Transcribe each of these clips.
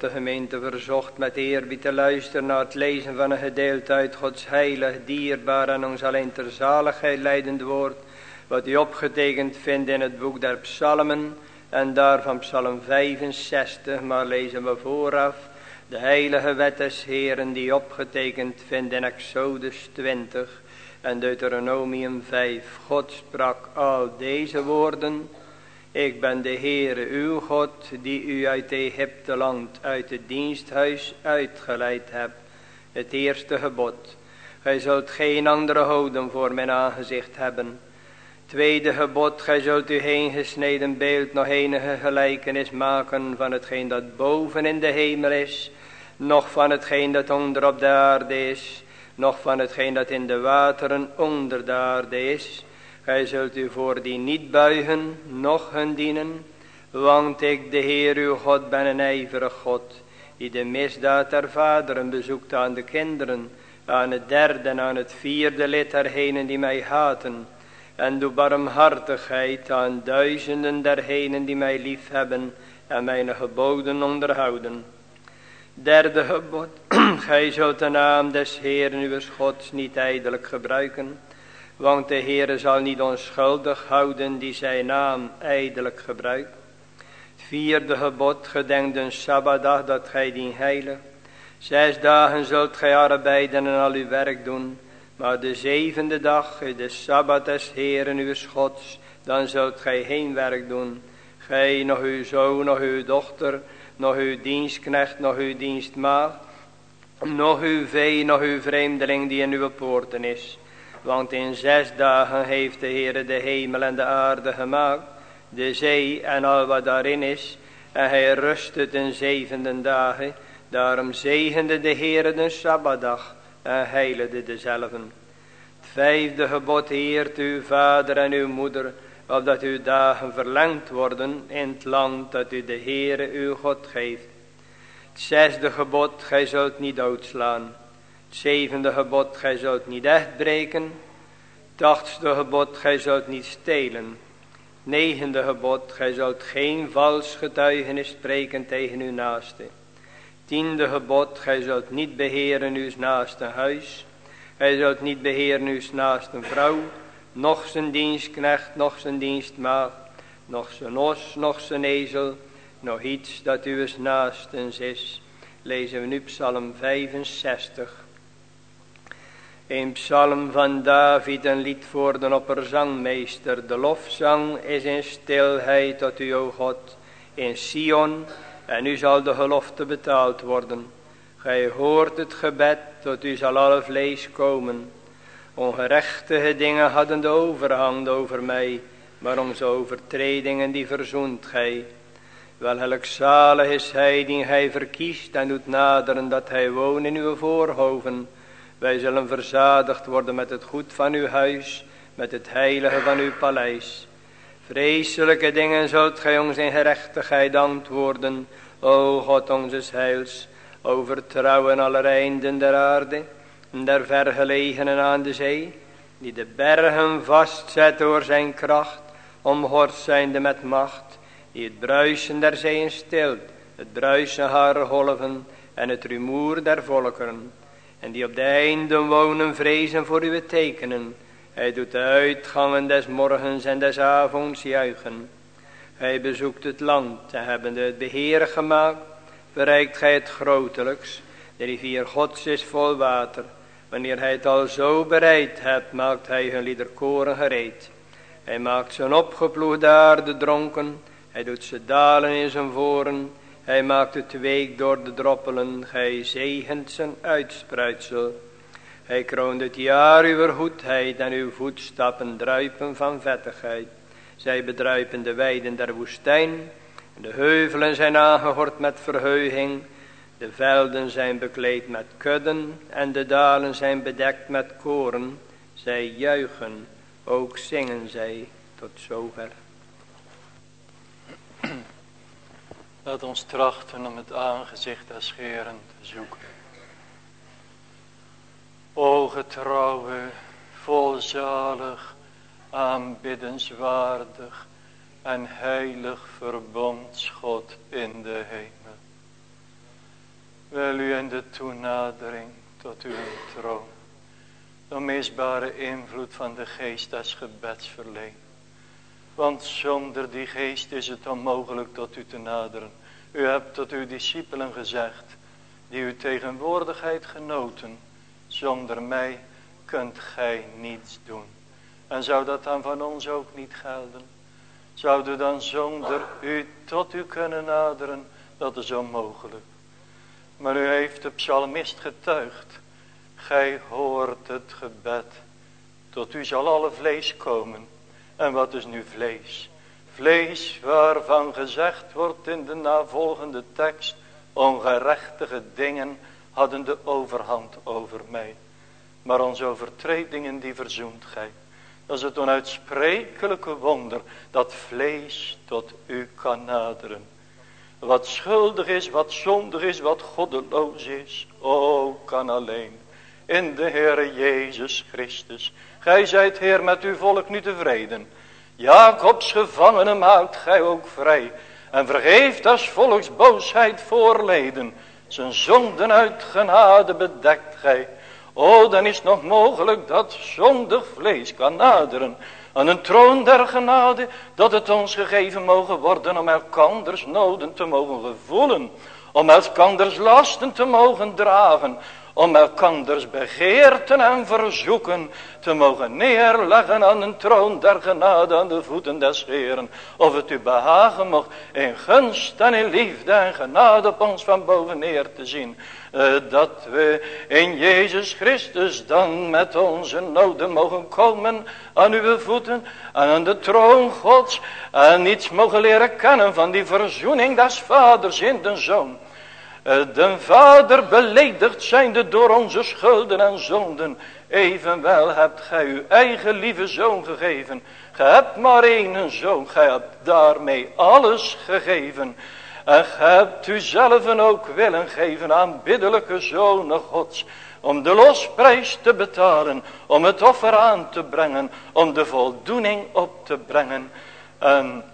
De gemeente verzocht met eerbied te luisteren naar het lezen van een gedeelte uit Gods heilig, dierbaar en ons alleen ter zaligheid leidend woord, wat u opgetekend vindt in het boek der psalmen en daarvan psalm 65, maar lezen we vooraf de heilige wet des Heren die opgetekend vindt in Exodus 20 en Deuteronomium 5. God sprak al deze woorden ik ben de Heere uw God die u uit Egypte land uit het diensthuis uitgeleid hebt. Het eerste gebod. Gij zult geen andere houden voor mijn aangezicht hebben. Tweede gebod. Gij zult u geen gesneden beeld nog enige gelijkenis maken van hetgeen dat boven in de hemel is. Nog van hetgeen dat onder op de aarde is. Nog van hetgeen dat in de wateren onder de aarde is Gij zult u voor die niet buigen, noch hun dienen, want ik, de Heer uw God, ben een ijverig God, die de misdaad der vaderen bezoekt aan de kinderen, aan het derde en aan het vierde lid die mij haten, en doe barmhartigheid aan duizenden dergenen die mij lief hebben en mijn geboden onderhouden. Derde gebod, gij zult de naam des Heeren uw Gods niet ijdelijk gebruiken, want de Heere zal niet onschuldig houden die zijn naam ijdelijk gebruikt. Het vierde gebod gedenkt een Sabbatdag dat gij dien heilig. Zes dagen zult gij arbeiden en al uw werk doen. Maar de zevende dag, de Sabbat des Heeren uw Gods, dan zult gij geen werk doen. Gij, nog uw zoon, nog uw dochter, nog uw dienstknecht, nog uw dienstmaagd, nog uw vee, nog uw vreemdeling die in uw poorten is. Want in zes dagen heeft de Heere de hemel en de aarde gemaakt, de zee en al wat daarin is. En hij rustte ten zevende dagen. Daarom zegende de Heere de Sabbatdag en heiligde dezelfde. Het vijfde gebod heert uw vader en uw moeder, opdat uw dagen verlengd worden in het land dat u de Heere uw God geeft. Het zesde gebod, gij zult niet doodslaan. Zevende gebod, gij zult niet echt breken. Het gebod, gij zult niet stelen. Negende gebod, gij zult geen vals getuigenis spreken tegen uw naaste. Tiende gebod, gij zult niet beheren uw naaste huis. Gij zult niet beheren uw naaste vrouw, nog zijn dienstknecht, nog zijn dienstmaagd, nog zijn os, nog zijn ezel, nog iets dat uw naastens is. Lezen we nu Psalm 65. Een psalm van David, een lied voor de opperzangmeester. De lofzang is in stilheid tot u, o God, in Sion. En u zal de gelofte betaald worden. Gij hoort het gebed, tot u zal alle vlees komen. Ongerechtige dingen hadden de overhand over mij, maar onze overtredingen die verzoent gij. Wel zalig is hij die gij verkiest en doet naderen dat hij woont in uw voorhoven. Wij zullen verzadigd worden met het goed van uw huis, met het heilige van uw paleis. Vreselijke dingen zult gij ons in gerechtigheid antwoorden, o God onze heils, overtrouwen aller einden der aarde, en der vergelegenen aan de zee, die de bergen vastzet door zijn kracht, omhort zijnde met macht, die het bruisen der zeeën stilt, het bruisen haar golven en het rumoer der volkeren en die op de einden wonen vrezen voor uw tekenen. Hij doet de uitgangen des morgens en des avonds juichen. Hij bezoekt het land en hebbende het beheer gemaakt, bereikt gij het grotelijks. De rivier Gods is vol water. Wanneer hij het al zo bereid hebt, maakt hij hun liederkoren gereed. Hij maakt zijn opgeploegde aarde dronken. Hij doet ze dalen in zijn voren. Hij maakt het week door de droppelen, gij zegent zijn uitspruitsel. Hij kroont het jaar uw goedheid en uw voetstappen druipen van vettigheid. Zij bedruipen de weiden der woestijn. De heuvelen zijn aangehord met verheuging. De velden zijn bekleed met kudden en de dalen zijn bedekt met koren. Zij juichen, ook zingen zij tot zover. Laat ons trachten om het aangezicht des Heeren te zoeken. O getrouwe, volzalig, aanbiddenswaardig en heilig verbondsgod in de hemel. wil u in de toenadering tot uw troon de misbare invloed van de geest des gebeds verleen. Want zonder die geest is het onmogelijk tot u te naderen. U hebt tot uw discipelen gezegd, die uw tegenwoordigheid genoten, zonder mij kunt gij niets doen. En zou dat dan van ons ook niet gelden? Zouden dan zonder u tot u kunnen naderen? Dat is onmogelijk. Maar u heeft de psalmist getuigd. Gij hoort het gebed. Tot u zal alle vlees komen. En wat is nu vlees? Vlees waarvan gezegd wordt in de navolgende tekst. Ongerechtige dingen hadden de overhand over mij. Maar onze overtredingen die verzoent gij. Dat is het onuitsprekelijke wonder dat vlees tot u kan naderen. Wat schuldig is, wat zondig is, wat goddeloos is. O, kan alleen in de Heere Jezus Christus. Gij zijt Heer met uw volk nu tevreden. Jacobs gevangenen maakt gij ook vrij. En vergeeft als volks boosheid voorleden. Zijn zonden uit genade bedekt gij. O, dan is nog mogelijk dat zondig vlees kan naderen aan een troon der genade, dat het ons gegeven mogen worden om elkanders noden te mogen gevoelen, om elkanders lasten te mogen dragen, om elkanders begeerten en verzoeken te mogen neerleggen aan een troon der genade aan de voeten des Heeren. Of het u behagen mocht in gunst en in liefde en genade op ons van boven neer te zien. Uh, dat we in Jezus Christus dan met onze noden mogen komen aan uw voeten en aan de troon Gods. En iets mogen leren kennen van die verzoening des vaders in de zoon. Eh, de vader beledigd zijnde door onze schulden en zonden. Evenwel hebt gij uw eigen lieve zoon gegeven. Gij hebt maar één zoon. Gij hebt daarmee alles gegeven. En gij hebt u zelven ook willen geven aan biddelijke zonen gods. Om de losprijs te betalen. Om het offer aan te brengen. Om de voldoening op te brengen. En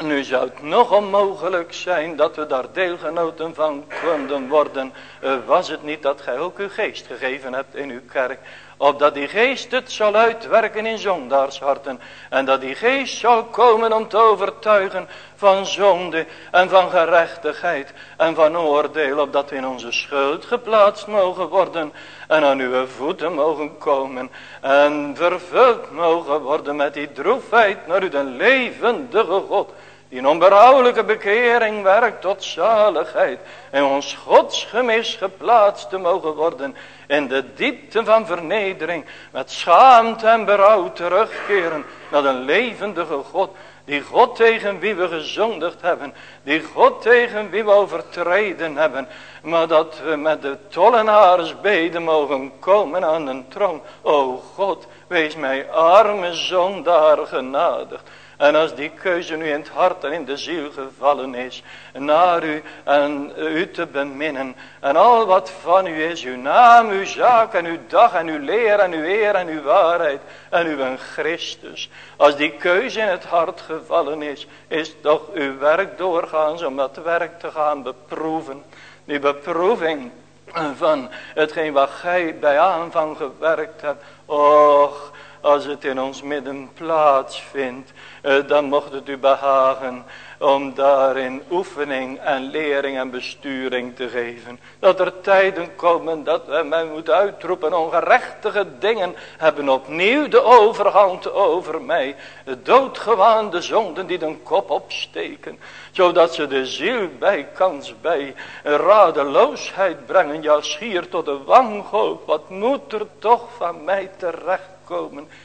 nu zou het nog onmogelijk zijn dat we daar deelgenoten van konden worden. Eh, was het niet dat gij ook uw geest gegeven hebt in uw kerk. Opdat die geest het zal uitwerken in zondaarsharten. En dat die geest zal komen om te overtuigen van zonde en van gerechtigheid en van oordeel. Opdat we in onze schuld geplaatst mogen worden. En aan uw voeten mogen komen. En vervuld mogen worden met die droefheid naar u de levendige God die een onberouwelijke bekering werkt tot zaligheid. En ons godsgemis geplaatst te mogen worden. In de diepte van vernedering. Met schaamte en berouw terugkeren. Naar een levendige God. Die God tegen wie we gezondigd hebben. Die God tegen wie we overtreden hebben. Maar dat we met de tollenaars beden mogen komen aan een troon. O God, wees mij arme zondaar genadig. En als die keuze nu in het hart en in de ziel gevallen is. Naar u en u te beminnen. En al wat van u is. Uw naam, uw zaak en uw dag en uw leer en uw eer en uw waarheid. En uw Christus. Als die keuze in het hart gevallen is. Is toch uw werk doorgaans om dat werk te gaan beproeven. Die beproeving van hetgeen wat gij bij aanvang gewerkt hebt. Och, als het in ons midden plaatsvindt, dan mocht het u behagen om daarin oefening en lering en besturing te geven. Dat er tijden komen dat men moet uitroepen, ongerechtige dingen hebben opnieuw de overhand over mij. De doodgewaande zonden die de kop opsteken, zodat ze de ziel bij kans bij radeloosheid brengen, ja schier tot de wanhoop. Wat moet er toch van mij terecht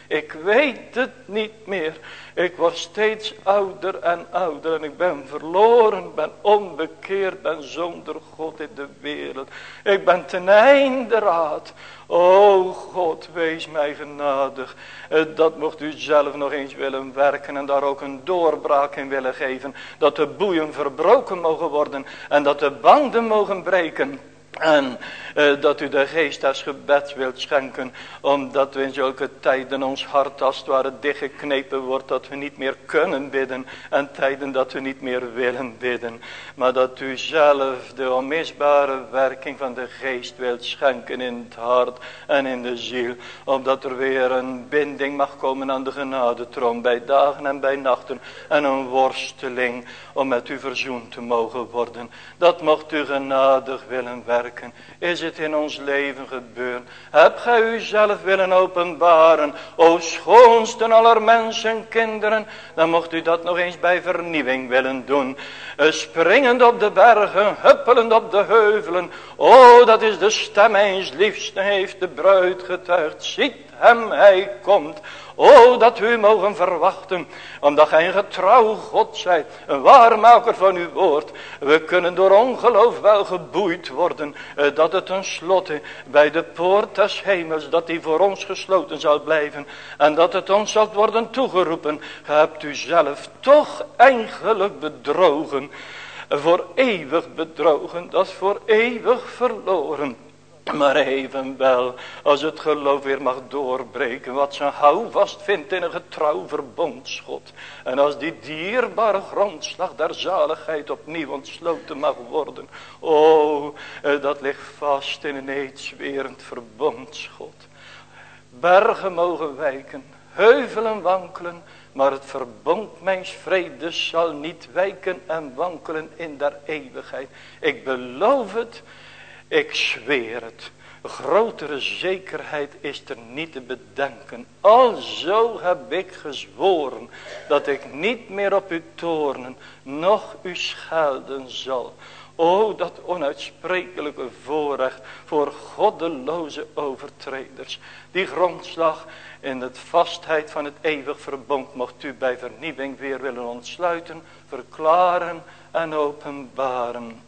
Ik weet het niet meer. Ik word steeds ouder en ouder en ik ben verloren, ben onbekeerd, ben zonder God in de wereld. Ik ben ten einde raad. O God, wees mij genadig. Eh, dat mocht u zelf nog eens willen werken en daar ook een doorbraak in willen geven. Dat de boeien verbroken mogen worden en dat de banden mogen breken. En uh, dat u de geest als gebed wilt schenken. Omdat we in zulke tijden ons hart als het ware dichtgeknepen wordt. Dat we niet meer kunnen bidden. En tijden dat we niet meer willen bidden. Maar dat u zelf de onmisbare werking van de geest wilt schenken in het hart en in de ziel. Omdat er weer een binding mag komen aan de genadetron. Bij dagen en bij nachten. En een worsteling om met u verzoend te mogen worden. Dat mocht u genadig willen werken is het in ons leven gebeurd? Heb gij uzelf willen openbaren? O schoonste aller mensen kinderen. Dan mocht u dat nog eens bij vernieuwing willen doen. Springend op de bergen, huppelend op de heuvelen. O dat is de stem eens liefste heeft de bruid getuigd. Ziet hem, hij komt. O, dat u mogen verwachten, omdat gij een getrouw God zijt, een waarmaker van uw woord. We kunnen door ongeloof wel geboeid worden, eh, dat het tenslotte bij de poort des hemels, dat die voor ons gesloten zal blijven. En dat het ons zal worden toegeroepen, ge hebt u zelf toch eigenlijk bedrogen. Voor eeuwig bedrogen, dat voor eeuwig verloren. Maar evenwel, als het geloof weer mag doorbreken, wat zijn houvast vindt in een getrouw verbondschot. En als die dierbare grondslag der zaligheid opnieuw ontsloten mag worden. Oh, dat ligt vast in een eedswerend verbondschot. Bergen mogen wijken, heuvelen wankelen, maar het verbond mijns vredes zal niet wijken en wankelen in der eeuwigheid. Ik beloof het ik zweer het. Grotere zekerheid is er niet te bedenken. Alzo heb ik gezworen dat ik niet meer op u toornen, noch u schelden zal. O, dat onuitsprekelijke voorrecht voor goddeloze overtreders. Die grondslag in de vastheid van het eeuwig verbond mocht u bij vernieuwing weer willen ontsluiten, verklaren en openbaren.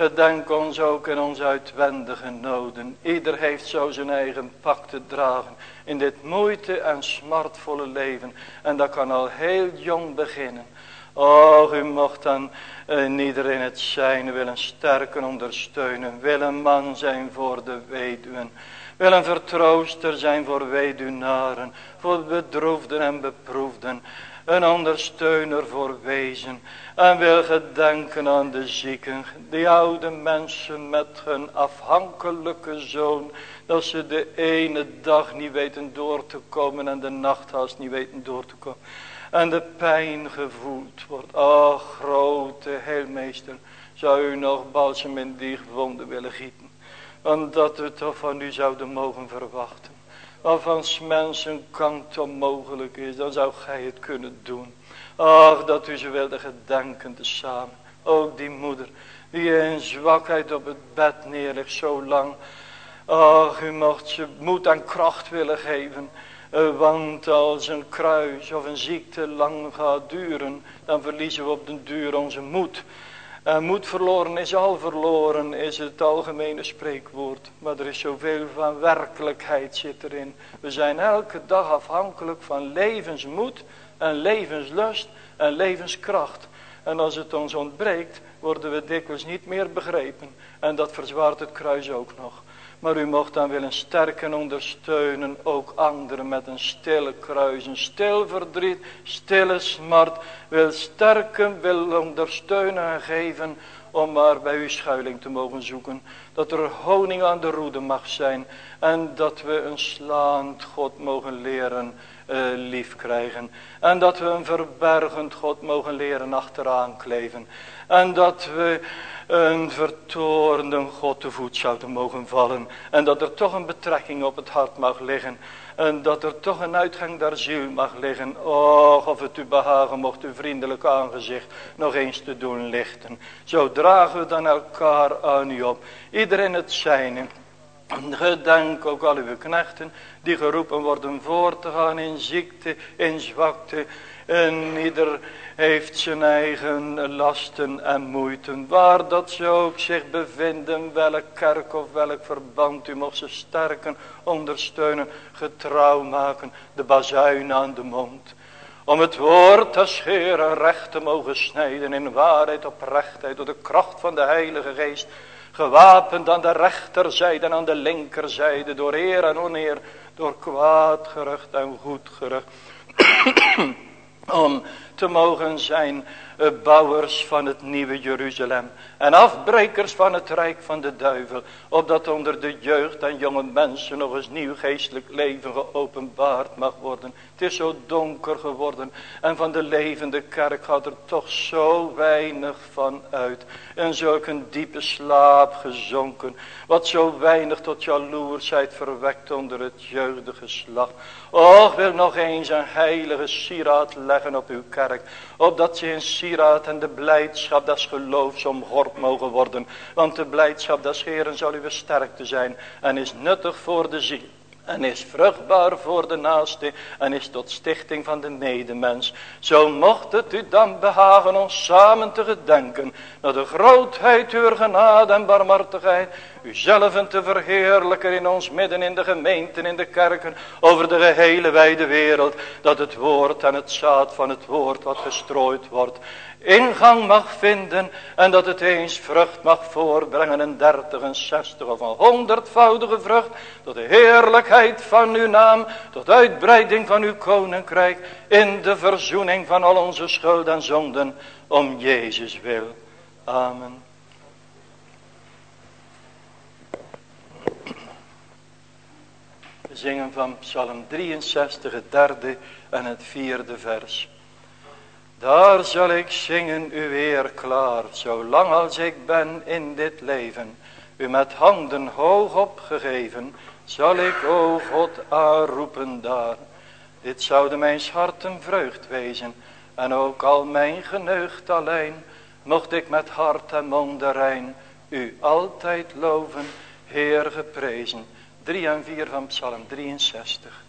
Gedenk ons ook in onze uitwendige noden. Ieder heeft zo zijn eigen pak te dragen. In dit moeite en smartvolle leven. En dat kan al heel jong beginnen. Och, u mocht dan uh, iedereen het zijn willen sterken, ondersteunen. Wil een man zijn voor de weduwen. Wil een vertrooster zijn voor weduwnaren. Voor bedroefden en beproefden een ondersteuner voor wezen. En wil gedenken aan de zieken, die oude mensen met hun afhankelijke zoon. Dat ze de ene dag niet weten door te komen en de nacht haast niet weten door te komen. En de pijn gevoeld wordt. Ach grote heelmeester, zou u nog balsem in die wonden willen gieten. Omdat we toch van u zouden mogen verwachten waarvan mensen kant onmogelijk is, dan zou gij het kunnen doen. Ach, dat u ze wilde gedenken te samen. Ook die moeder, die in zwakheid op het bed neerligt zo lang. Ach, u mocht ze moed en kracht willen geven. Eh, want als een kruis of een ziekte lang gaat duren, dan verliezen we op den duur onze moed. En moed verloren is al verloren, is het algemene spreekwoord. Maar er is zoveel van werkelijkheid zit erin. We zijn elke dag afhankelijk van levensmoed en levenslust en levenskracht. En als het ons ontbreekt, worden we dikwijls niet meer begrepen. En dat verzwaart het kruis ook nog. Maar u mocht dan willen sterken ondersteunen ook anderen met een stille kruis, een stil verdriet, stille smart. Wil sterken, wil ondersteunen en geven om maar bij uw schuiling te mogen zoeken. Dat er honing aan de roede mag zijn en dat we een slaand God mogen leren uh, lief krijgen. En dat we een verbergend God mogen leren achteraan kleven. En dat we een vertoornde God te voet zouden mogen vallen. En dat er toch een betrekking op het hart mag liggen. En dat er toch een uitgang der ziel mag liggen. Och, of het u behagen mocht uw vriendelijk aangezicht nog eens te doen lichten. Zo dragen we dan elkaar aan u op. Iedereen het zijne. Gedenk ook al uw knechten die geroepen worden voor te gaan in ziekte, in zwakte. En ieder heeft zijn eigen lasten en moeiten. Waar dat ze ook zich bevinden, welk kerk of welk verband. U mocht ze sterken, ondersteunen, getrouw maken. De bazuin aan de mond. Om het woord te scheren, recht te mogen snijden in waarheid, oprechtheid, door de kracht van de Heilige Geest Gewapend aan de rechterzijde en aan de linkerzijde. Door eer en oneer. Door kwaad gerucht en goed gerucht. Om te mogen zijn bouwers van het nieuwe Jeruzalem. En afbrekers van het rijk van de duivel. Opdat onder de jeugd en jonge mensen nog eens nieuw geestelijk leven geopenbaard mag worden. Het is zo donker geworden. En van de levende kerk gaat er toch zo weinig van uit. En zulk diepe slaap gezonken. Wat zo weinig tot jaloersheid verwekt onder het jeugdige slag. Och, wil nog eens een heilige sieraad leggen op uw kerk. Opdat ze in sieraad en de blijdschap des geloofs omgord mogen worden. Want de blijdschap des Heeren zal uw sterkte zijn. En is nuttig voor de ziel. En is vruchtbaar voor de naaste. En is tot stichting van de medemens. Zo mocht het u dan behagen ons samen te gedenken. Naar de grootheid uw genade en barmhartigheid. Uzelf te verheerlijken in ons midden in de gemeenten, in de kerken. Over de gehele wijde wereld. Dat het woord en het zaad van het woord wat gestrooid wordt ingang mag vinden en dat het eens vrucht mag voorbrengen, een dertig, een zestig of een honderdvoudige vrucht, tot de heerlijkheid van uw naam, tot uitbreiding van uw koninkrijk, in de verzoening van al onze schuld en zonden, om Jezus wil. Amen. We zingen van Psalm 63, het derde en het vierde vers. Daar zal ik zingen u weer klaar, zolang als ik ben in dit leven. U met handen hoog opgegeven, zal ik, o God, aanroepen daar. Dit zoude mijn hart een vreugd wezen, en ook al mijn geneugd alleen, mocht ik met hart en mond rein, u altijd loven, Heer geprezen. 3 en 4 van Psalm 63.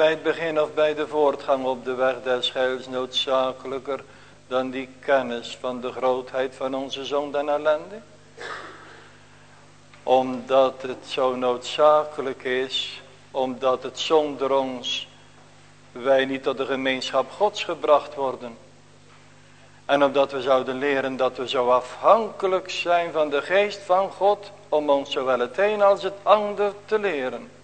Bij het begin of bij de voortgang op de weg des heils noodzakelijker dan die kennis van de grootheid van onze zonde en ellende? Omdat het zo noodzakelijk is, omdat het zonder ons wij niet tot de gemeenschap gods gebracht worden. En omdat we zouden leren dat we zo afhankelijk zijn van de geest van God om ons zowel het een als het ander te leren.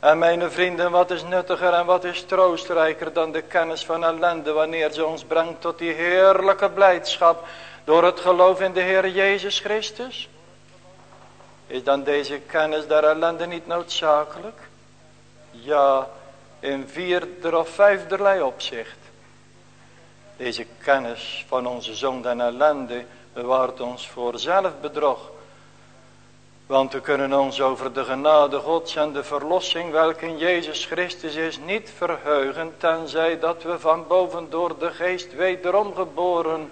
En mijn vrienden, wat is nuttiger en wat is troostrijker dan de kennis van ellende wanneer ze ons brengt tot die heerlijke blijdschap door het geloof in de Heer Jezus Christus? Is dan deze kennis der ellende niet noodzakelijk? Ja, in vierder of vijfderlei opzicht. Deze kennis van onze zonde en ellende bewaart ons voor zelfbedrog. Want we kunnen ons over de genade gods en de verlossing welke in Jezus Christus is niet verheugen. Tenzij dat we van boven door de geest wederom geboren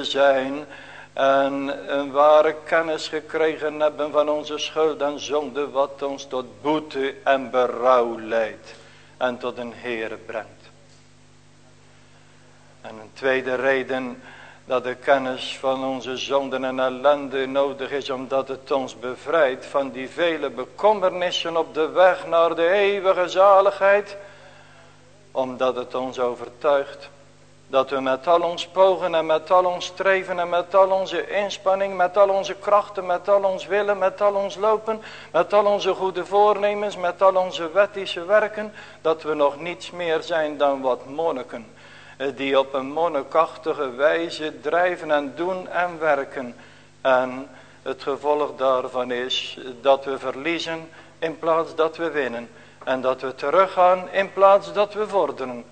zijn. En een ware kennis gekregen hebben van onze schuld en zonde. Wat ons tot boete en berouw leidt. En tot een Heere brengt. En een tweede reden dat de kennis van onze zonden en ellende nodig is omdat het ons bevrijdt van die vele bekommernissen op de weg naar de eeuwige zaligheid. Omdat het ons overtuigt dat we met al ons pogen en met al ons streven en met al onze inspanning, met al onze krachten, met al ons willen, met al ons lopen, met al onze goede voornemens, met al onze wettische werken, dat we nog niets meer zijn dan wat monniken die op een monnikachtige wijze drijven en doen en werken. En het gevolg daarvan is dat we verliezen in plaats dat we winnen. En dat we teruggaan in plaats dat we vorderen.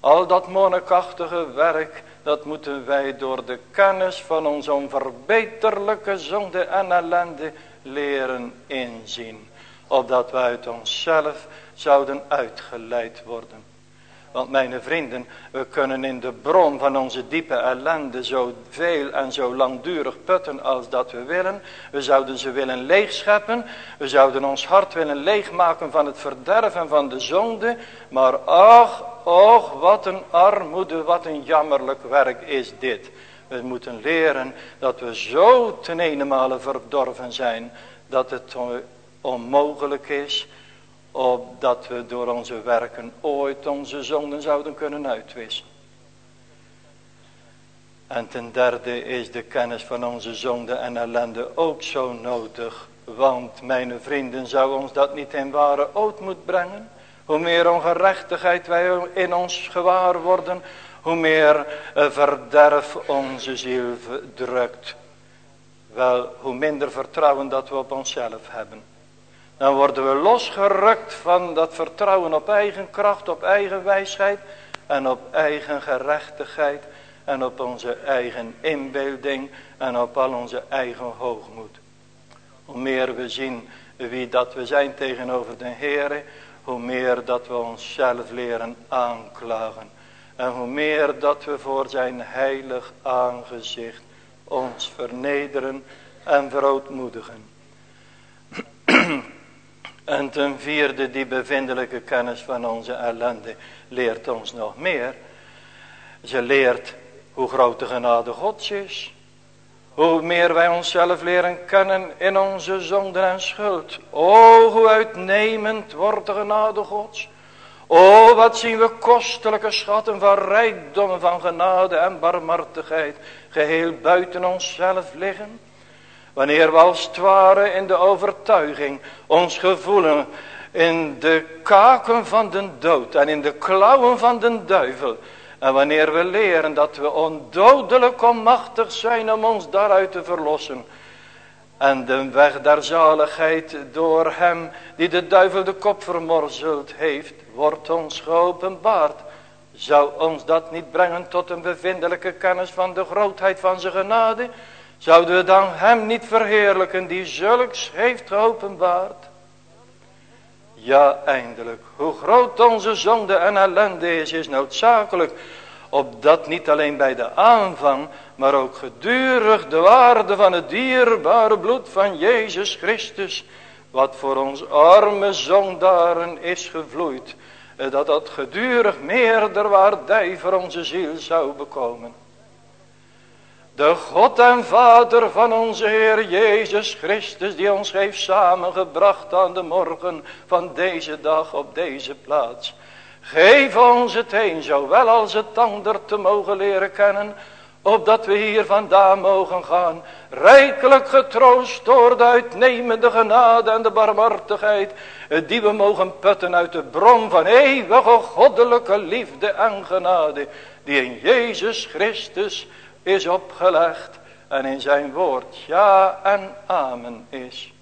Al dat monnikachtige werk, dat moeten wij door de kennis van onze onverbeterlijke zonde en ellende leren inzien. Opdat wij uit onszelf zouden uitgeleid worden. Want mijn vrienden, we kunnen in de bron van onze diepe ellende zo veel en zo langdurig putten als dat we willen. We zouden ze willen leegscheppen. We zouden ons hart willen leegmaken van het verderven van de zonde. Maar ach, och, wat een armoede, wat een jammerlijk werk is dit. We moeten leren dat we zo ten ene verdorven zijn dat het onmogelijk is opdat we door onze werken ooit onze zonden zouden kunnen uitwissen. En ten derde is de kennis van onze zonde en ellende ook zo nodig. Want mijn vrienden zou ons dat niet in ware ootmoed brengen. Hoe meer ongerechtigheid wij in ons gewaar worden. Hoe meer eh, verderf onze ziel drukt. Wel, hoe minder vertrouwen dat we op onszelf hebben. Dan worden we losgerukt van dat vertrouwen op eigen kracht, op eigen wijsheid en op eigen gerechtigheid en op onze eigen inbeelding en op al onze eigen hoogmoed. Hoe meer we zien wie dat we zijn tegenover de Heer, hoe meer dat we onszelf leren aanklagen. En hoe meer dat we voor zijn heilig aangezicht ons vernederen en verootmoedigen. En ten vierde die bevindelijke kennis van onze ellende leert ons nog meer. Ze leert hoe groot de genade Gods is. Hoe meer wij onszelf leren kennen in onze zonde en schuld. O, hoe uitnemend wordt de genade Gods. O, wat zien we kostelijke schatten van rijkdommen van genade en barmhartigheid. Geheel buiten onszelf liggen. Wanneer we als het ware in de overtuiging ons gevoelen in de kaken van de dood en in de klauwen van de duivel. En wanneer we leren dat we ondodelijk onmachtig zijn om ons daaruit te verlossen. En de weg der zaligheid door hem die de duivel de kop vermorzeld heeft, wordt ons geopenbaard. Zou ons dat niet brengen tot een bevindelijke kennis van de grootheid van zijn genade? Zouden we dan hem niet verheerlijken die zulks heeft geopenbaard? Ja, eindelijk. Hoe groot onze zonde en ellende is, is noodzakelijk. Opdat niet alleen bij de aanvang, maar ook gedurig de waarde van het dierbare bloed van Jezus Christus, wat voor ons arme zondaren is gevloeid, eh, dat dat gedurig meerder waardij voor onze ziel zou bekomen. De God en Vader van onze Heer Jezus Christus, die ons heeft samengebracht aan de morgen van deze dag op deze plaats. Geef ons het een, zowel als het ander te mogen leren kennen, opdat we hier vandaan mogen gaan, rijkelijk getroost door de uitnemende genade en de barmhartigheid, die we mogen putten uit de bron van eeuwige goddelijke liefde en genade, die in Jezus Christus is opgelegd en in zijn woord ja en amen is.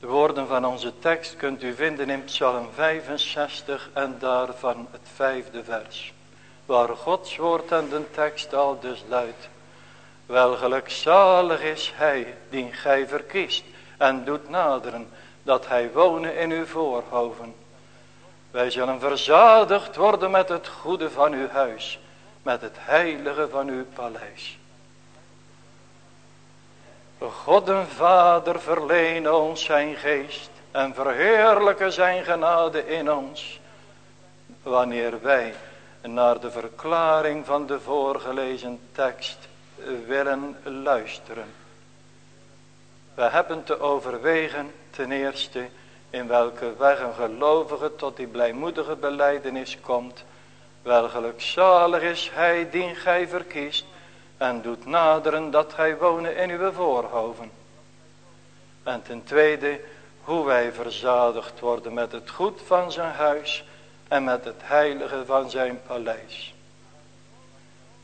De woorden van onze tekst kunt u vinden in Psalm 65 en daarvan het vijfde vers. Waar Gods woord en de tekst al dus luidt. Wel gelukzalig is hij die gij verkiest en doet naderen, dat hij wonen in uw voorhoven. Wij zullen verzadigd worden met het goede van uw huis, met het heilige van uw paleis. God en Vader verleen ons zijn geest en verheerlijke zijn genade in ons, wanneer wij naar de verklaring van de voorgelezen tekst willen luisteren. We hebben te overwegen ten eerste in welke weg een gelovige tot die blijmoedige beleidenis komt. Wel is hij die gij verkiest en doet naderen dat gij wonen in uw voorhoven. En ten tweede hoe wij verzadigd worden met het goed van zijn huis en met het heilige van zijn paleis.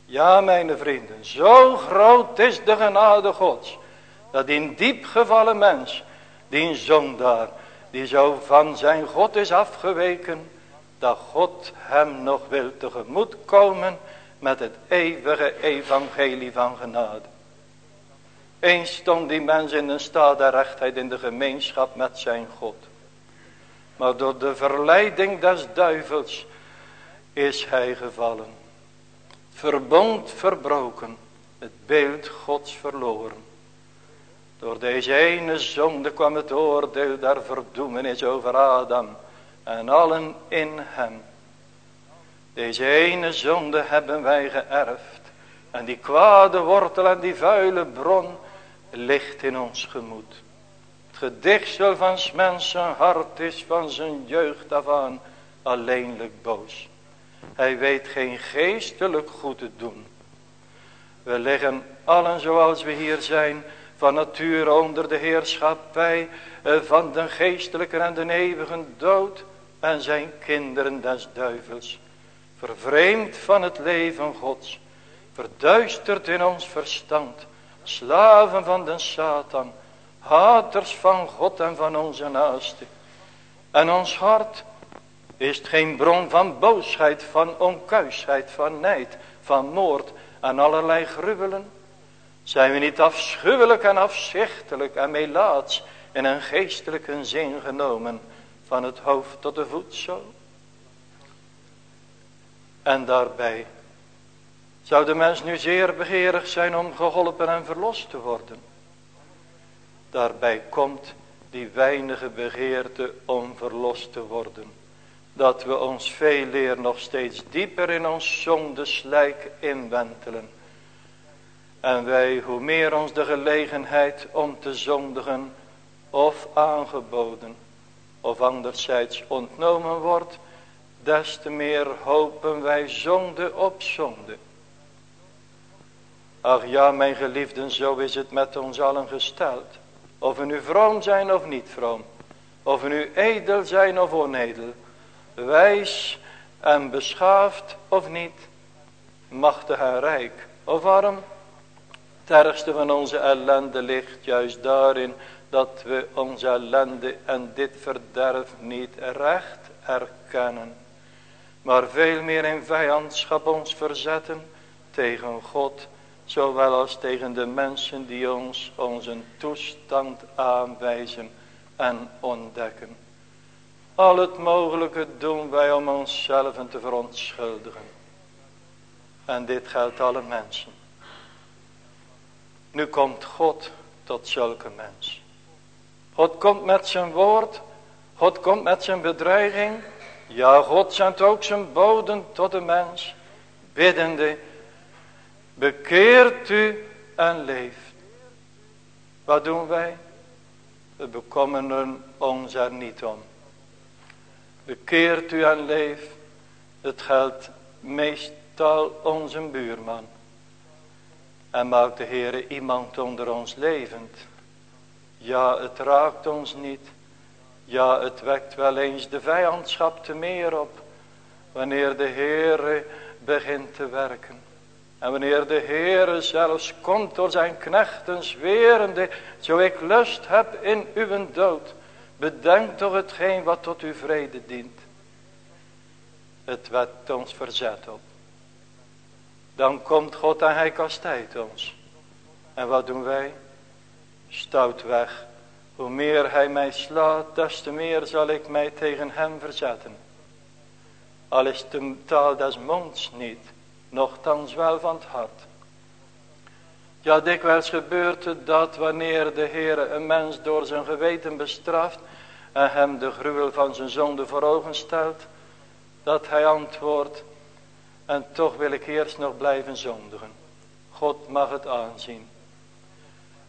Ja, mijn vrienden, zo groot is de genade Gods, dat in diep gevallen mens, die zondaar, die zo van zijn God is afgeweken, dat God hem nog wil tegemoet komen met het eeuwige evangelie van genade. Eens stond die mens in een staat der rechtheid in de gemeenschap met zijn God. Maar door de verleiding des duivels is hij gevallen. Verbond verbroken, het beeld Gods verloren. Door deze ene zonde kwam het oordeel der verdoemenis over Adam en allen in hem. Deze ene zonde hebben wij geërfd. En die kwade wortel en die vuile bron ligt in ons gemoed. Het gedichtsel van mensen hart is van zijn jeugd af aan alleenlijk boos. Hij weet geen geestelijk goed te doen. We liggen allen zoals we hier zijn van nature onder de heerschappij eh, van de geestelijke en de eeuwige dood en zijn kinderen des duivels. Vervreemd van het leven gods, verduisterd in ons verstand, slaven van de Satan, haters van God en van onze naaste. En ons hart is geen bron van boosheid, van onkuisheid, van nijd, van moord en allerlei gruwelen. Zijn we niet afschuwelijk en afzichtelijk en melaats in een geestelijke zin genomen van het hoofd tot de voet zo? En daarbij zou de mens nu zeer begeerig zijn om geholpen en verlost te worden. Daarbij komt die weinige begeerte om verlost te worden. Dat we ons veel leer nog steeds dieper in ons zondeslijk inwentelen. En wij hoe meer ons de gelegenheid om te zondigen of aangeboden of anderzijds ontnomen wordt. Des te meer hopen wij zonde op zonde. Ach ja, mijn geliefden, zo is het met ons allen gesteld. Of we nu vroom zijn of niet vroom. Of we nu edel zijn of onedel. Wijs en beschaafd of niet. Machtig en rijk of arm. Het ergste van onze ellende ligt juist daarin dat we onze ellende en dit verderf niet recht erkennen. Maar veel meer in vijandschap ons verzetten tegen God zowel als tegen de mensen die ons onze toestand aanwijzen en ontdekken. Al het mogelijke doen wij om onszelf te verontschuldigen. En dit geldt alle mensen. Nu komt God tot zulke mensen. God komt met zijn woord. God komt met zijn bedreiging. Ja, God zendt ook zijn boden tot de mens. Biddende. Bekeert u en leeft. Wat doen wij? We bekommeren ons er niet om. Bekeert u en leeft. Het geldt meestal onze buurman. En maakt de Heer iemand onder ons levend. Ja, het raakt ons niet. Ja, het wekt wel eens de vijandschap te meer op. Wanneer de Heer begint te werken. En wanneer de Heere zelfs komt door zijn knechten zwerende, zo ik lust heb in uw dood, bedenk toch hetgeen wat tot uw vrede dient. Het wet ons verzet op. Dan komt God en hij kastijdt ons. En wat doen wij? Stout weg. Hoe meer hij mij slaat, des te meer zal ik mij tegen hem verzetten. Al is de taal des monds niet, nochtans wel van het hart. Ja, dikwijls gebeurt het dat wanneer de Heer een mens door zijn geweten bestraft en hem de gruwel van zijn zonde voor ogen stelt, dat hij antwoordt, en toch wil ik eerst nog blijven zondigen. God mag het aanzien.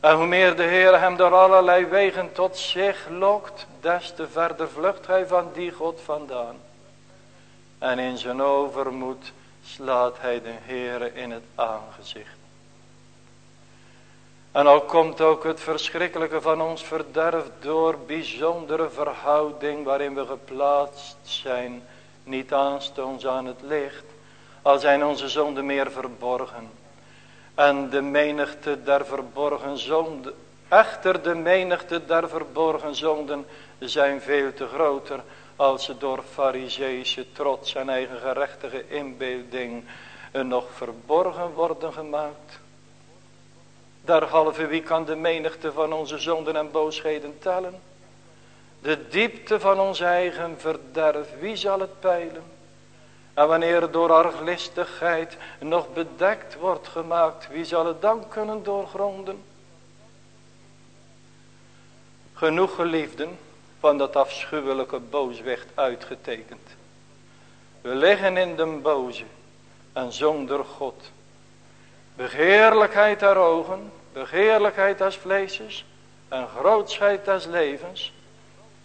En hoe meer de Heer hem door allerlei wegen tot zich lokt, des te verder vlucht hij van die God vandaan. En in zijn overmoed slaat hij de Heere in het aangezicht. En al komt ook het verschrikkelijke van ons verderf door bijzondere verhouding waarin we geplaatst zijn, niet aanstonds aan het licht, al zijn onze zonden meer verborgen. En de menigte der verborgen zonden, echter de menigte der verborgen zonden zijn veel te groter als ze door fariseïsche trots en eigen gerechtige inbeelding nog verborgen worden gemaakt. Derhalve wie kan de menigte van onze zonden en boosheden tellen? De diepte van ons eigen verderf, wie zal het peilen? En wanneer door arglistigheid nog bedekt wordt gemaakt, wie zal het dan kunnen doorgronden? Genoeg geliefden, van dat afschuwelijke booswicht uitgetekend. We liggen in de boze en zonder God. Begeerlijkheid der ogen, begeerlijkheid des vleeses en grootsheid des levens.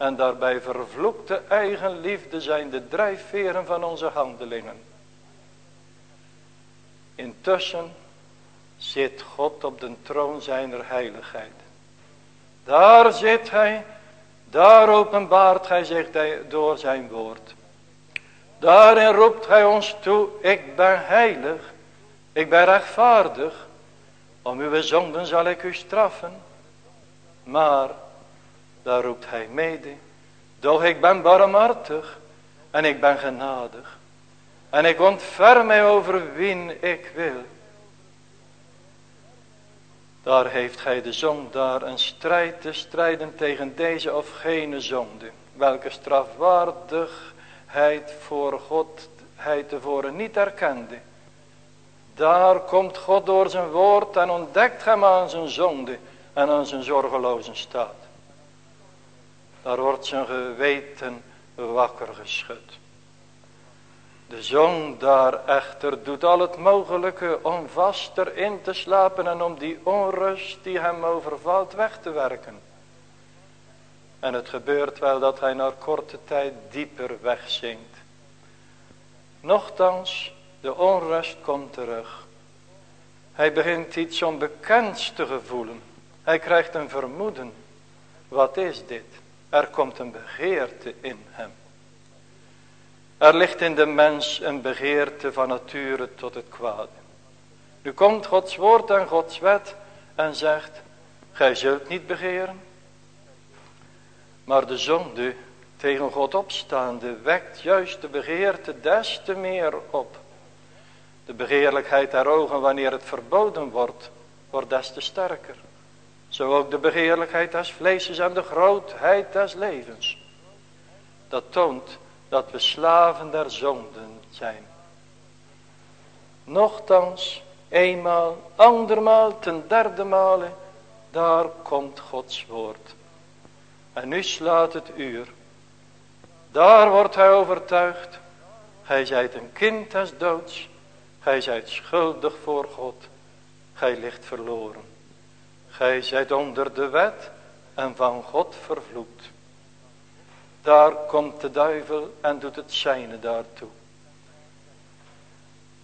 En daarbij vervloekte eigenliefde zijn de drijfveren van onze handelingen. Intussen zit God op de troon zijner heiligheid. Daar zit hij daar openbaart hij zich door zijn woord. Daarin roept hij ons toe, ik ben heilig, ik ben rechtvaardig, om uw zonden zal ik u straffen. Maar, daar roept hij mede, doch ik ben barmhartig en ik ben genadig. En ik ontferm mij over wie ik wil. Daar heeft gij de zondaar een strijd te strijden tegen deze of gene zonde. Welke strafwaardigheid voor God hij tevoren niet erkende. Daar komt God door zijn woord en ontdekt hem aan zijn zonde en aan zijn zorgeloze staat. Daar wordt zijn geweten wakker geschud. De zondaar echter doet al het mogelijke om vaster in te slapen en om die onrust die hem overvalt weg te werken. En het gebeurt wel dat hij na korte tijd dieper wegzinkt. Nochtans, de onrust komt terug. Hij begint iets onbekends te gevoelen. Hij krijgt een vermoeden. Wat is dit? Er komt een begeerte in hem. Er ligt in de mens een begeerte van nature tot het kwade. Nu komt Gods woord en Gods wet en zegt, gij zult niet begeren. Maar de zonde tegen God opstaande wekt juist de begeerte des te meer op. De begeerlijkheid der ogen wanneer het verboden wordt, wordt des te sterker. Zo ook de begeerlijkheid des vleeses en de grootheid des levens. Dat toont dat we slaven der zonden zijn. Nochtans, eenmaal, andermaal, ten derde male, daar komt Gods woord. En nu slaat het uur. Daar wordt hij overtuigd. Gij zijt een kind des doods. Gij zijt schuldig voor God. Gij ligt verloren. Gij zijt onder de wet en van God vervloekt. Daar komt de duivel en doet het zijne daartoe.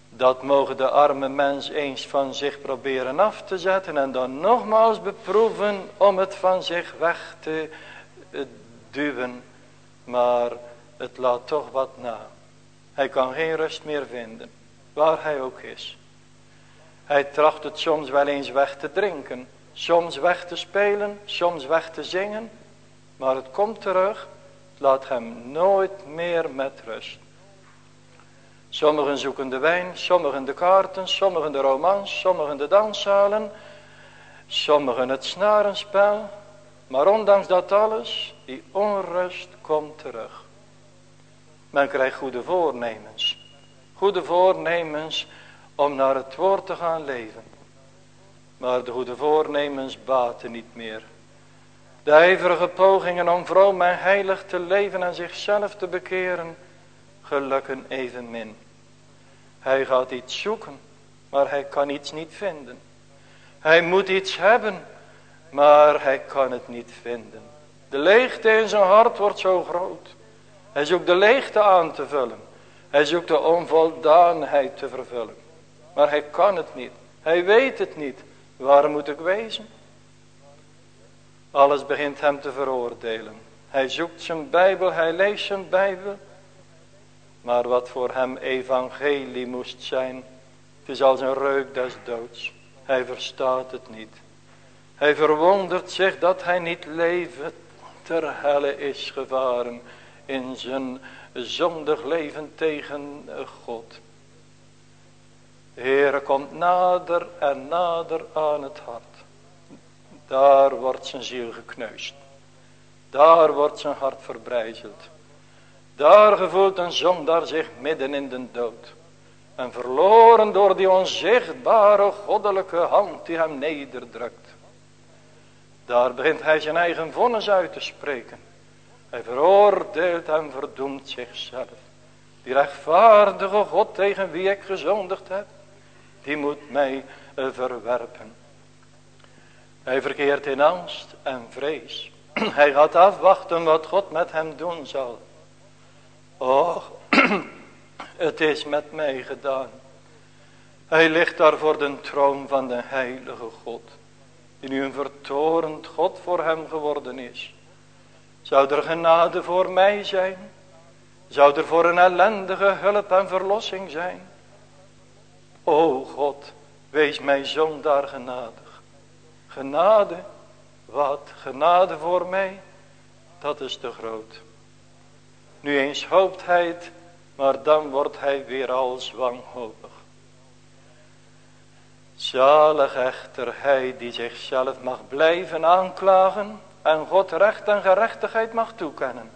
Dat mogen de arme mens eens van zich proberen af te zetten en dan nogmaals beproeven om het van zich weg te eh, duwen. Maar het laat toch wat na. Hij kan geen rust meer vinden, waar hij ook is. Hij tracht het soms wel eens weg te drinken, soms weg te spelen, soms weg te zingen. Maar het komt terug, laat hem nooit meer met rust. Sommigen zoeken de wijn, sommigen de kaarten, sommigen de romans, sommigen de danszalen, sommigen het snarenspel. Maar ondanks dat alles, die onrust komt terug. Men krijgt goede voornemens. Goede voornemens om naar het woord te gaan leven. Maar de goede voornemens baten niet meer. De ijverige pogingen om vroom en heilig te leven en zichzelf te bekeren, gelukken evenmin. Hij gaat iets zoeken, maar hij kan iets niet vinden. Hij moet iets hebben, maar hij kan het niet vinden. De leegte in zijn hart wordt zo groot. Hij zoekt de leegte aan te vullen. Hij zoekt de onvoldaanheid te vervullen. Maar hij kan het niet. Hij weet het niet. Waar moet ik wezen? Alles begint hem te veroordelen. Hij zoekt zijn Bijbel, hij leest zijn Bijbel. Maar wat voor hem evangelie moest zijn, het is als een reuk des doods. Hij verstaat het niet. Hij verwondert zich dat hij niet leven ter helle is gevaren in zijn zondig leven tegen God. De Heere komt nader en nader aan het hart. Daar wordt zijn ziel gekneusd. Daar wordt zijn hart verbrijzeld. Daar gevoelt een zondaar zich midden in de dood. En verloren door die onzichtbare goddelijke hand die hem nederdrukt. Daar begint hij zijn eigen vonnis uit te spreken. Hij veroordeelt en verdoemt zichzelf. Die rechtvaardige God tegen wie ik gezondigd heb. Die moet mij eh, verwerpen. Hij verkeert in angst en vrees. Hij gaat afwachten wat God met hem doen zal. Och, het is met mij gedaan. Hij ligt daar voor de troon van de heilige God. Die nu een vertorend God voor hem geworden is. Zou er genade voor mij zijn? Zou er voor een ellendige hulp en verlossing zijn? O God, wees mij zondaar genadig. Genade, wat genade voor mij, dat is te groot. Nu eens hoopt hij het, maar dan wordt hij weer als wanhopig. Zalig echter hij die zichzelf mag blijven aanklagen en God recht en gerechtigheid mag toekennen.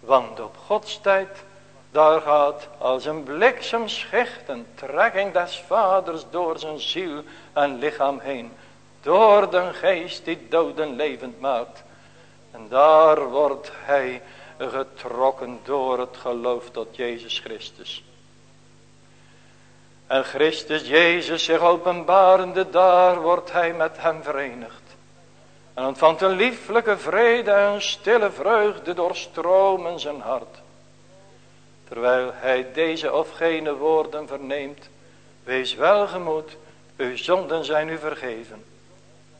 Want op Gods tijd, daar gaat als een bliksemschicht een trekking des vaders door zijn ziel en lichaam heen. Door de geest die doden levend maakt. En daar wordt hij getrokken door het geloof tot Jezus Christus. En Christus Jezus zich openbarende, daar wordt hij met hem verenigd. En ontvangt een lieflijke vrede en stille vreugde doorstromen zijn hart. Terwijl hij deze of gene woorden verneemt. Wees welgemoed, uw zonden zijn u vergeven.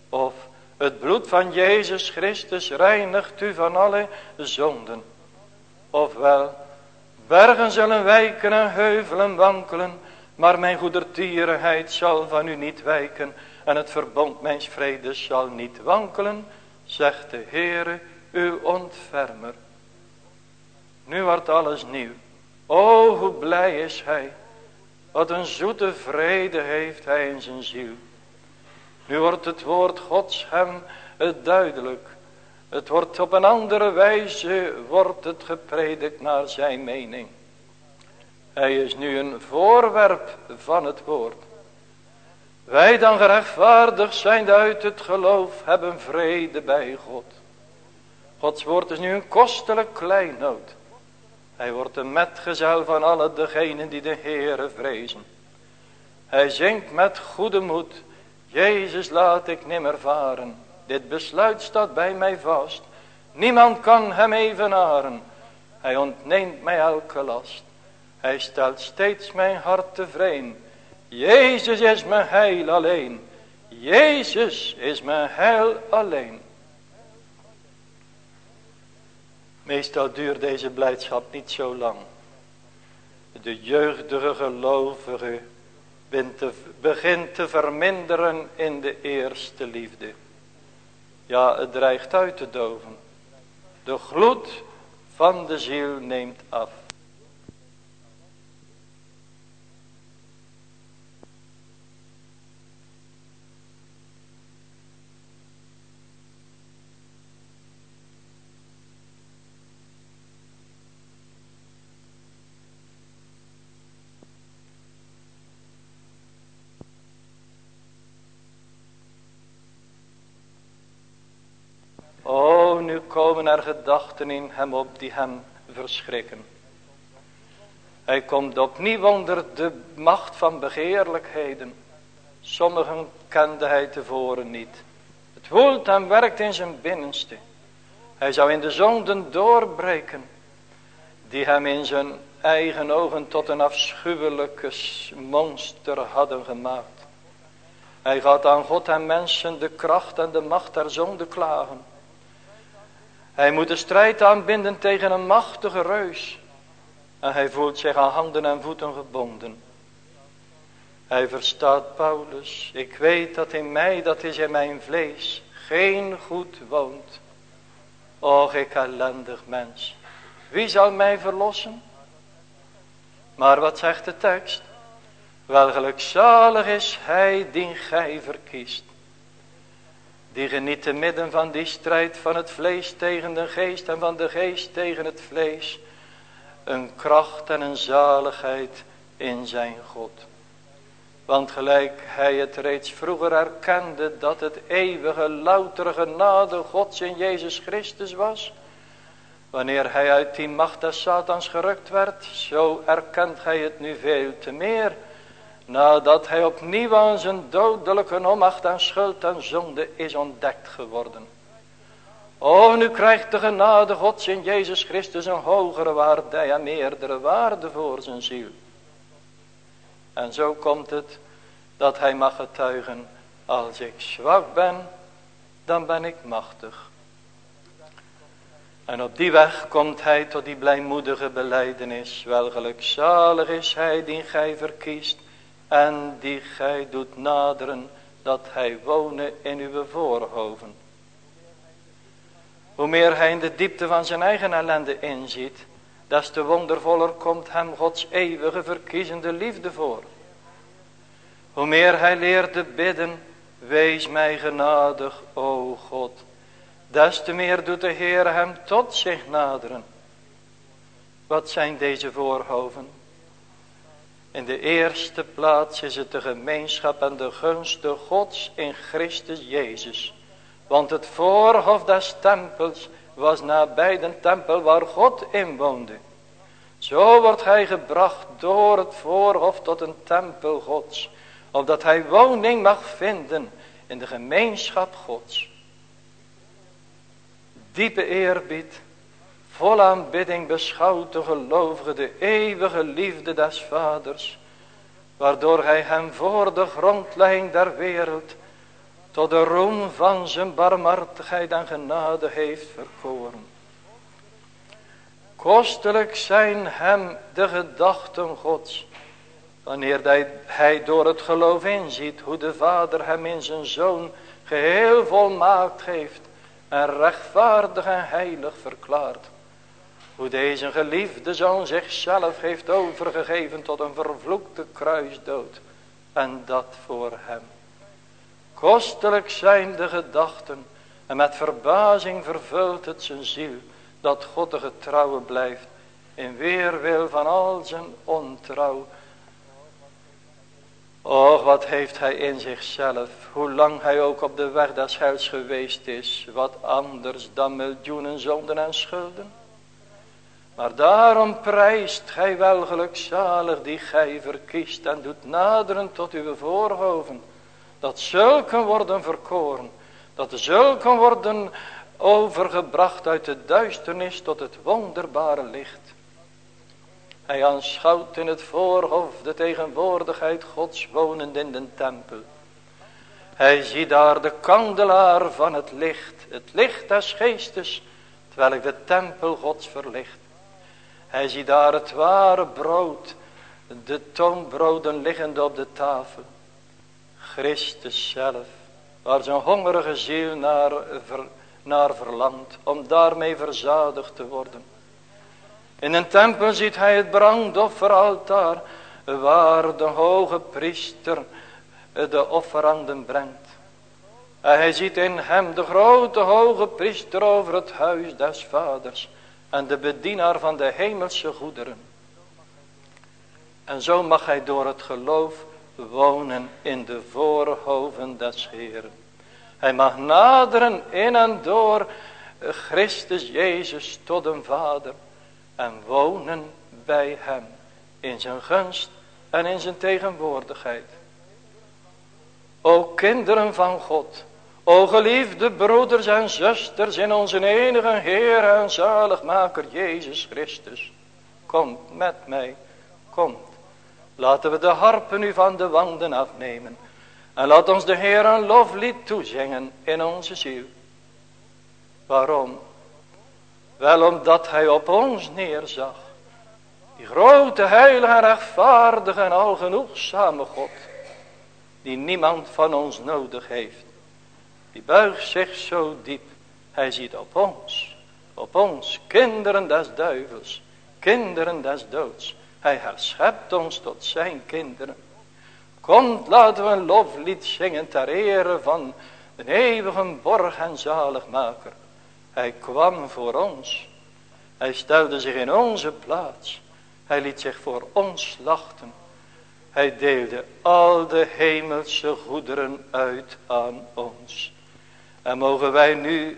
Of het bloed van Jezus Christus reinigt u van alle zonden. Ofwel, bergen zullen wijken en heuvelen wankelen. Maar mijn goedertierenheid zal van u niet wijken en het verbond mijns vredes zal niet wankelen, zegt de Heere, uw ontfermer. Nu wordt alles nieuw. O, hoe blij is hij. Wat een zoete vrede heeft hij in zijn ziel. Nu wordt het woord Gods hem duidelijk. Het wordt op een andere wijze, wordt het gepredikt naar zijn mening. Hij is nu een voorwerp van het woord. Wij dan gerechtvaardigd zijn uit het geloof hebben vrede bij God. Gods woord is nu een kostelijk kleinoot. Hij wordt een metgezel van alle degenen die de Heere vrezen. Hij zingt met goede moed. Jezus laat ik nimmer varen. Dit besluit staat bij mij vast. Niemand kan hem evenaren. Hij ontneemt mij elke last. Hij stelt steeds mijn hart tevreden. Jezus is mijn heil alleen. Jezus is mijn heil alleen. Meestal duurt deze blijdschap niet zo lang. De jeugdige gelovige begint te verminderen in de eerste liefde. Ja, het dreigt uit te doven. De gloed van de ziel neemt af. Oh, nu komen er gedachten in hem op die hem verschrikken. Hij komt opnieuw onder de macht van begeerlijkheden. Sommigen kende hij tevoren niet. Het woelt en werkt in zijn binnenste. Hij zou in de zonden doorbreken. Die hem in zijn eigen ogen tot een afschuwelijke monster hadden gemaakt. Hij gaat aan God en mensen de kracht en de macht der zonde klagen. Hij moet de strijd aanbinden tegen een machtige reus. En hij voelt zich aan handen en voeten gebonden. Hij verstaat Paulus. Ik weet dat in mij, dat is in mijn vlees, geen goed woont. Och, ik ellendig mens. Wie zal mij verlossen? Maar wat zegt de tekst? Wel gelukzalig is hij die gij verkiest. Die geniet te midden van die strijd van het vlees tegen de geest en van de geest tegen het vlees. Een kracht en een zaligheid in zijn God. Want gelijk hij het reeds vroeger erkende dat het eeuwige loutere genade Gods in Jezus Christus was. Wanneer hij uit die macht des Satans gerukt werd, zo erkent hij het nu veel te meer Nadat hij opnieuw aan zijn dodelijke onmacht en schuld en zonde is ontdekt geworden. O, nu krijgt de genade Gods in Jezus Christus een hogere waarde en meerdere waarde voor zijn ziel. En zo komt het dat hij mag getuigen, als ik zwak ben, dan ben ik machtig. En op die weg komt hij tot die blijmoedige beleidenis, wel gelukzalig is hij die gij verkiest, en die gij doet naderen, dat hij wonen in uw voorhoven. Hoe meer hij in de diepte van zijn eigen ellende inziet, des te wondervoller komt hem Gods eeuwige verkiezende liefde voor. Hoe meer hij leerde bidden, wees mij genadig, o God, des te meer doet de Heer hem tot zich naderen. Wat zijn deze voorhoven? In de eerste plaats is het de gemeenschap en de gunste Gods in Christus Jezus. Want het voorhof des tempels was nabij de tempel waar God inwoonde. Zo wordt hij gebracht door het voorhof tot een tempel Gods. Opdat hij woning mag vinden in de gemeenschap Gods. Diepe eerbied Vol aanbidding beschouwt de gelovige de eeuwige liefde des vaders. Waardoor hij hem voor de grondlegging der wereld tot de roem van zijn barmhartigheid en genade heeft verkoren. Kostelijk zijn hem de gedachten gods. Wanneer hij door het geloof inziet hoe de vader hem in zijn zoon geheel volmaakt heeft. En rechtvaardig en heilig verklaart. Hoe deze geliefde zoon zichzelf heeft overgegeven tot een vervloekte kruisdood. En dat voor hem. Kostelijk zijn de gedachten En met verbazing vervult het zijn ziel dat God de getrouwe blijft. In weerwil van al zijn ontrouw. Och, wat heeft hij in zichzelf, hoe lang hij ook op de weg des heils geweest is, wat anders dan miljoenen zonden en schulden. Maar daarom prijst gij wel gelukzalig die gij verkiest en doet naderen tot uw voorhoven, dat zulken worden verkoren, dat zulken worden overgebracht uit de duisternis tot het wonderbare licht. Hij aanschouwt in het voorhoofd de tegenwoordigheid Gods wonend in den tempel. Hij ziet daar de kandelaar van het licht, het licht des geestes, terwijl ik de tempel Gods verlicht. Hij ziet daar het ware brood, de toonbroden liggende op de tafel. Christus zelf, waar zijn hongerige ziel naar, naar verlangt, om daarmee verzadigd te worden. In een tempel ziet hij het brandofferaltaar, waar de hoge priester de offeranden brengt. En hij ziet in hem de grote hoge priester over het huis des vaders en de bedienaar van de hemelse goederen. En zo mag hij door het geloof wonen in de voorhoven des Heeren. Hij mag naderen in en door Christus Jezus tot een Vader en wonen bij hem in zijn gunst en in zijn tegenwoordigheid. O kinderen van God, O geliefde broeders en zusters in onze enige Heer en zaligmaker Jezus Christus. Komt met mij, komt. Laten we de harpen nu van de wanden afnemen. En laat ons de Heer een loflied toezingen in onze ziel. Waarom? Wel omdat hij op ons neerzag. Die grote, heilige, rechtvaardige en algenoegzame God. Die niemand van ons nodig heeft. Die buigt zich zo diep. Hij ziet op ons. Op ons, kinderen des duivels. Kinderen des doods. Hij herschept ons tot zijn kinderen. Komt, laten we een loflied zingen ter ere van de eeuwige borg en zaligmaker. Hij kwam voor ons. Hij stelde zich in onze plaats. Hij liet zich voor ons slachten. Hij deelde al de hemelse goederen uit aan ons. En mogen wij nu,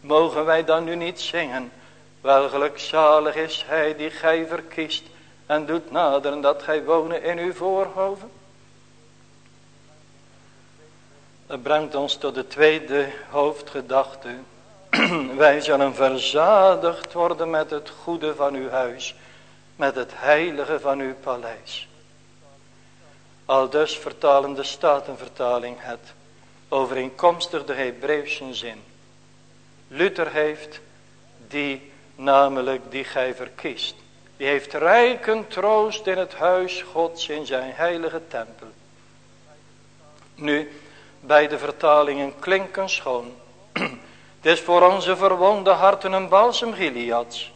mogen wij dan nu niet zingen. Wel gelukzalig is hij die gij verkiest en doet naderen dat gij wonen in uw voorhoven. Dat brengt ons tot de tweede hoofdgedachte. Wij zullen verzadigd worden met het goede van uw huis, met het heilige van uw paleis. Al dus vertalen de Statenvertaling het overeenkomstig de Hebreeuwse zin. Luther heeft die namelijk die gij verkiest. Die heeft rijken troost in het huis Gods in zijn heilige tempel. Nu, beide vertalingen klinken schoon. Het is voor onze verwonde harten een balsem Gileads.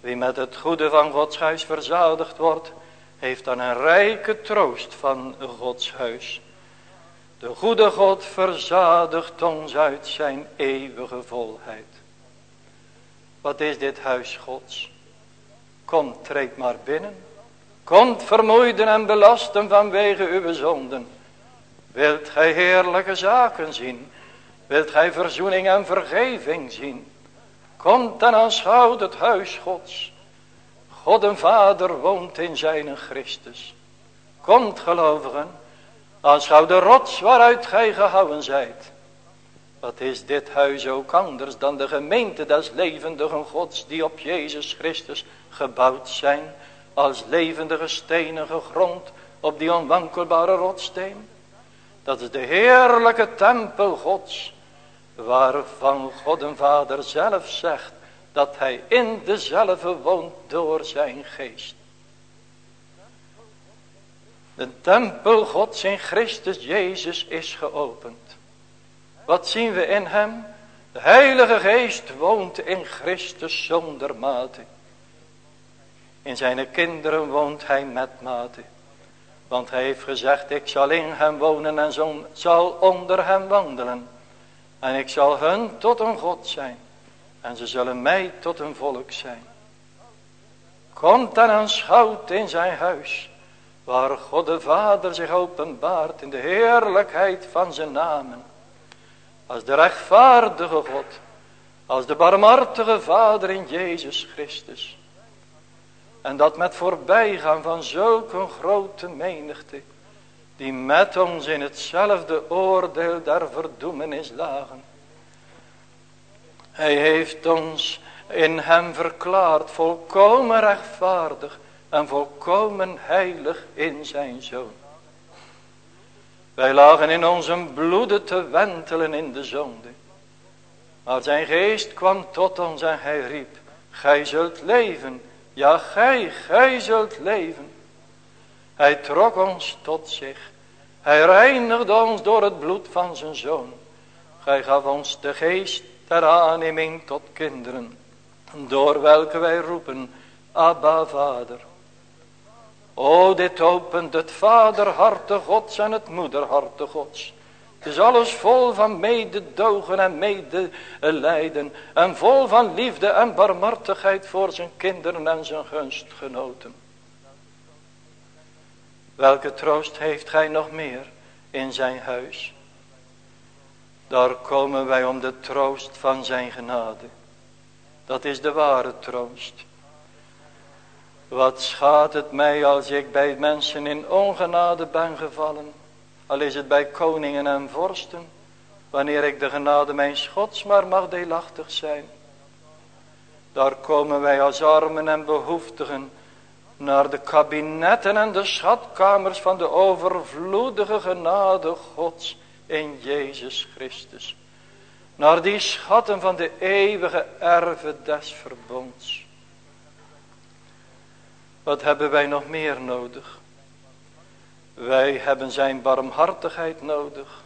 Wie met het goede van Gods huis verzadigd wordt, heeft dan een rijke troost van Gods huis. De goede God verzadigt ons uit zijn eeuwige volheid. Wat is dit huis Gods? Komt, treed maar binnen. Komt vermoeiden en belasten vanwege uw zonden. Wilt gij heerlijke zaken zien? Wilt gij verzoening en vergeving zien? Komt en aanschouwt het huis Gods. God en Vader woont in zijn Christus. Komt gelovigen. Aanschouw de rots waaruit gij gehouden zijt. Wat is dit huis ook anders dan de gemeente des levendigen Gods die op Jezus Christus gebouwd zijn als levendige stenige grond op die onwankelbare rotsteen. Dat is de heerlijke tempel Gods waarvan God en Vader zelf zegt dat hij in dezelfde woont door zijn geest. De tempel Gods in Christus Jezus is geopend. Wat zien we in hem? De Heilige Geest woont in Christus zonder mate. In zijn kinderen woont hij met mate. Want hij heeft gezegd, ik zal in hem wonen en zal onder hem wandelen. En ik zal hun tot een God zijn. En ze zullen mij tot een volk zijn. Komt en aanschouwt in zijn huis. Waar God de Vader zich openbaart in de heerlijkheid van zijn namen. Als de rechtvaardige God. Als de barmhartige Vader in Jezus Christus. En dat met voorbijgaan van zulke grote menigte. Die met ons in hetzelfde oordeel der verdoemenis lagen. Hij heeft ons in hem verklaard volkomen rechtvaardig en volkomen heilig in zijn zoon. Wij lagen in onze bloeden te wentelen in de zonde. Maar zijn geest kwam tot ons en hij riep, gij zult leven, ja gij, gij zult leven. Hij trok ons tot zich, hij reinigde ons door het bloed van zijn zoon. Gij gaf ons de geest ter aanneming tot kinderen, door welke wij roepen, Abba Vader. O, dit opent het vaderharte Gods en het moederharte Gods. Het is alles vol van mededogen en medelijden. En vol van liefde en barmhartigheid voor zijn kinderen en zijn gunstgenoten. Welke troost heeft gij nog meer in zijn huis? Daar komen wij om de troost van zijn genade. Dat is de ware troost. Wat schaadt het mij als ik bij mensen in ongenade ben gevallen. Al is het bij koningen en vorsten. Wanneer ik de genade mijn schots maar mag deelachtig zijn. Daar komen wij als armen en behoeftigen. Naar de kabinetten en de schatkamers van de overvloedige genade gods in Jezus Christus. Naar die schatten van de eeuwige erven des verbonds. Wat hebben wij nog meer nodig? Wij hebben zijn barmhartigheid nodig.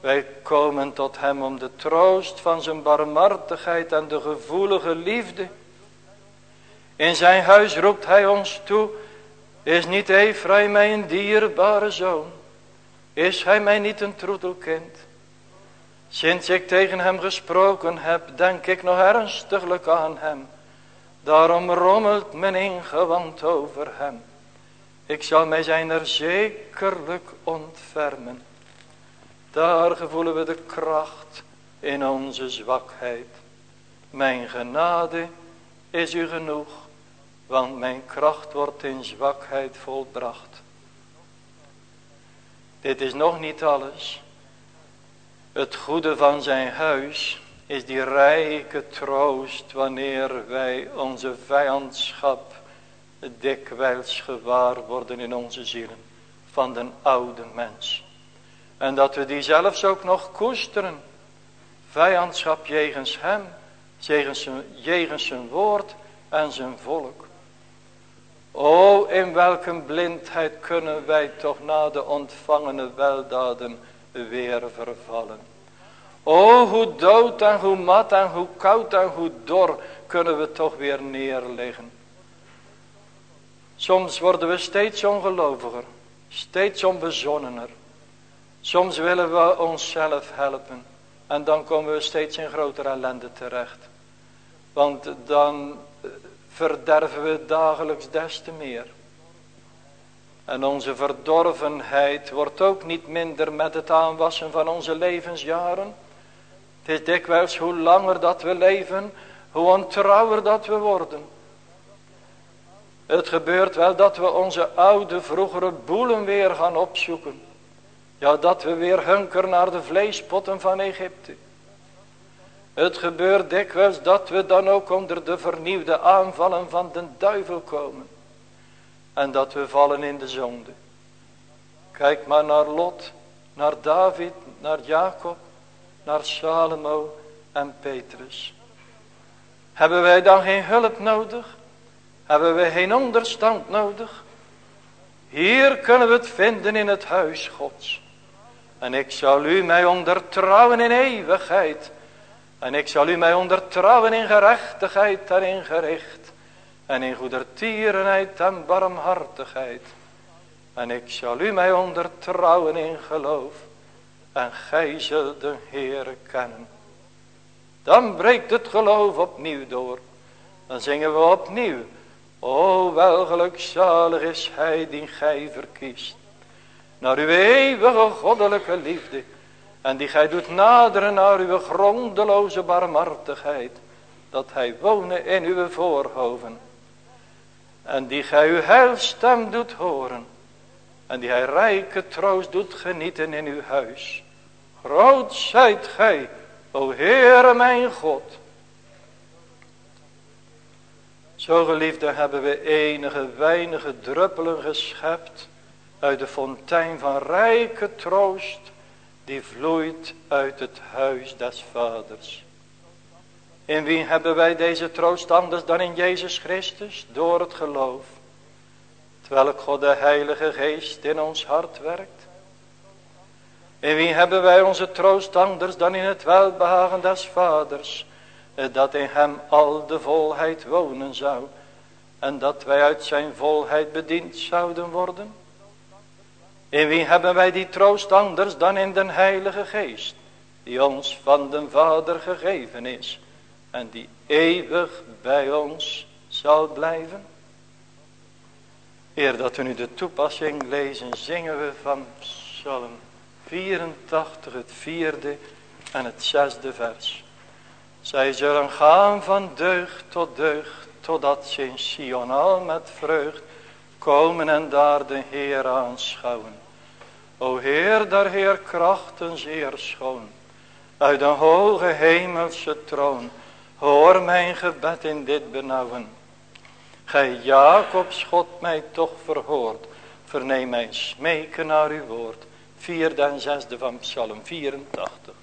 Wij komen tot hem om de troost van zijn barmhartigheid en de gevoelige liefde. In zijn huis roept hij ons toe. Is niet Ephraim mij een dierbare zoon? Is hij mij niet een troetelkind? Sinds ik tegen hem gesproken heb, denk ik nog ernstiglijk aan hem. Daarom rommelt mijn ingewand over hem. Ik zal mij zijn er zekerlijk ontfermen. Daar gevoelen we de kracht in onze zwakheid. Mijn genade is u genoeg, want mijn kracht wordt in zwakheid volbracht. Dit is nog niet alles. Het goede van zijn huis is die rijke troost wanneer wij onze vijandschap dikwijls gewaar worden in onze zielen van den oude mens. En dat we die zelfs ook nog koesteren. Vijandschap jegens hem, jegens zijn, zijn woord en zijn volk. O, in welke blindheid kunnen wij toch na de ontvangene weldaden weer vervallen. O, hoe dood en hoe mat en hoe koud en hoe dor kunnen we toch weer neerliggen. Soms worden we steeds ongeloviger, steeds onbezonnener. Soms willen we onszelf helpen en dan komen we steeds in grotere ellende terecht. Want dan eh, verderven we dagelijks des te meer. En onze verdorvenheid wordt ook niet minder met het aanwassen van onze levensjaren. Het is dikwijls hoe langer dat we leven, hoe ontrouwer dat we worden. Het gebeurt wel dat we onze oude vroegere boelen weer gaan opzoeken. Ja, dat we weer hunker naar de vleespotten van Egypte. Het gebeurt dikwijls dat we dan ook onder de vernieuwde aanvallen van de duivel komen. En dat we vallen in de zonde. Kijk maar naar Lot, naar David, naar Jacob, naar Salomo en Petrus. Hebben wij dan geen hulp nodig? Hebben we geen onderstand nodig? Hier kunnen we het vinden in het huis Gods. En ik zal u mij ondertrouwen in eeuwigheid. En ik zal u mij ondertrouwen in gerechtigheid en in gericht. En in goedertierenheid en barmhartigheid. En ik zal u mij ondertrouwen in geloof en gij zult de Heere kennen. Dan breekt het geloof opnieuw door. Dan zingen we opnieuw. O welgelukzalig is hij die gij verkiest. Naar uw eeuwige goddelijke liefde. En die gij doet naderen naar uw grondeloze barmhartigheid. Dat hij wonen in uw voorhoven. En die gij uw heilstem doet horen. En die hij rijke troost doet genieten in uw huis. Groot zijt gij, o Heere mijn God. Zo geliefde hebben we enige weinige druppelen geschept uit de fontein van rijke troost die vloeit uit het huis des vaders. In wie hebben wij deze troost anders dan in Jezus Christus? Door het geloof. Terwijl God de Heilige Geest in ons hart werkt. In wie hebben wij onze troost anders dan in het welbehagen des vaders. Dat in hem al de volheid wonen zou. En dat wij uit zijn volheid bediend zouden worden. In wie hebben wij die troost anders dan in den Heilige Geest. Die ons van den Vader gegeven is. En die eeuwig bij ons zal blijven. Eer dat we nu de toepassing lezen, zingen we van Psalm 84, het vierde en het zesde vers. Zij zullen gaan van deugd tot deugd, totdat ze in Sion al met vreugd komen en daar de Heer aanschouwen. O Heer, daar Heer krachten zeer schoon, uit de hoge hemelse troon, hoor mijn gebed in dit benauwen. Gij Jacobs God mij toch verhoort, verneem mijn smeken naar uw woord. Vierde en zesde van Psalm 84.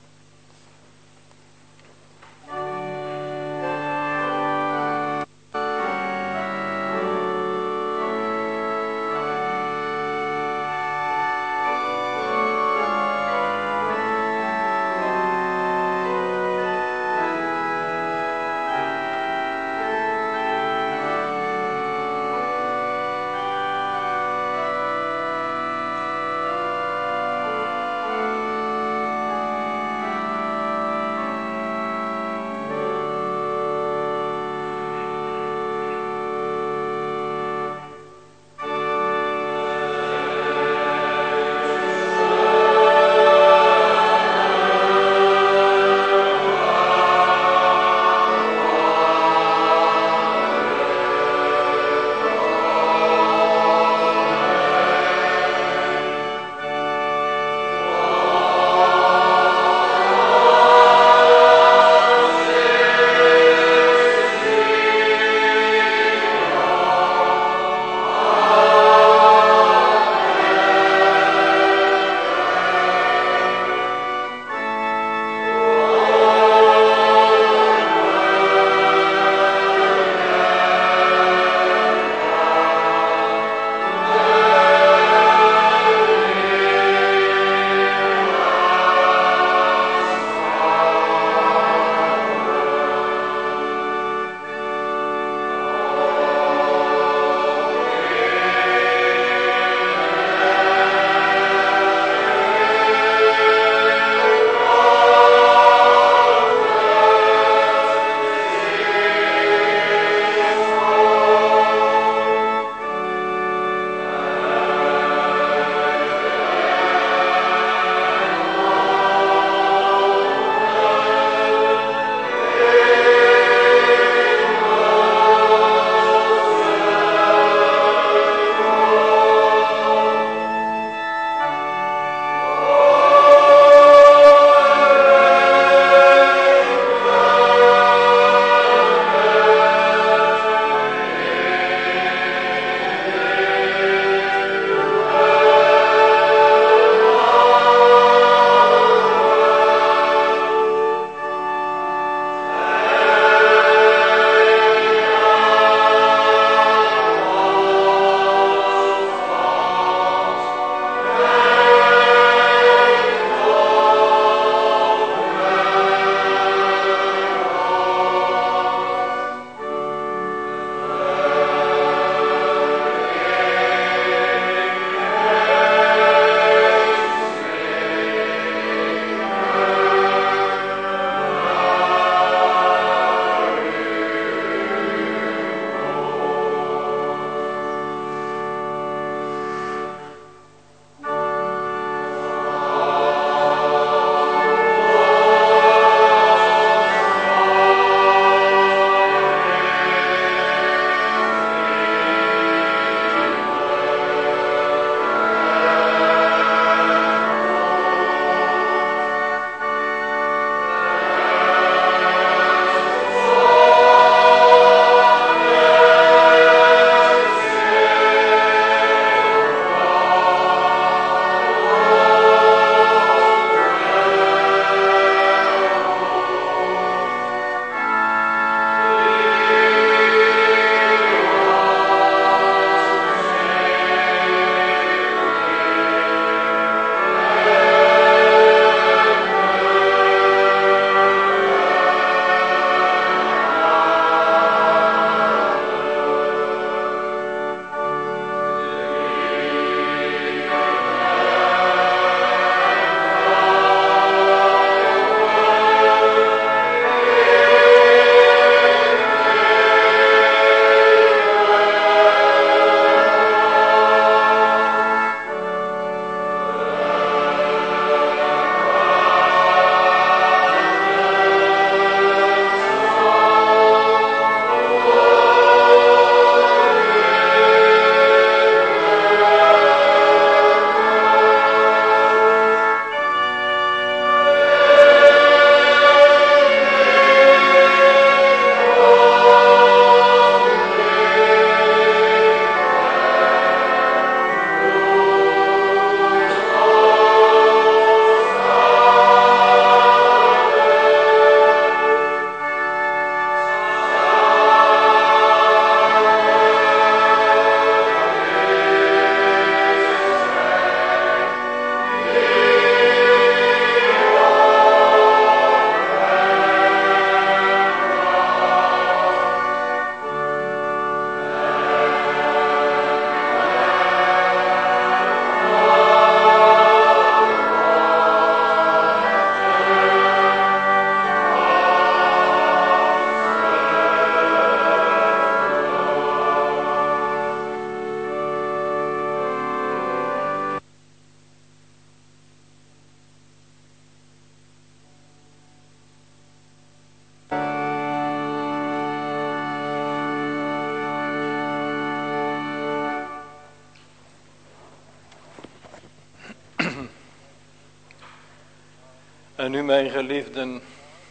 Nu mijn geliefden,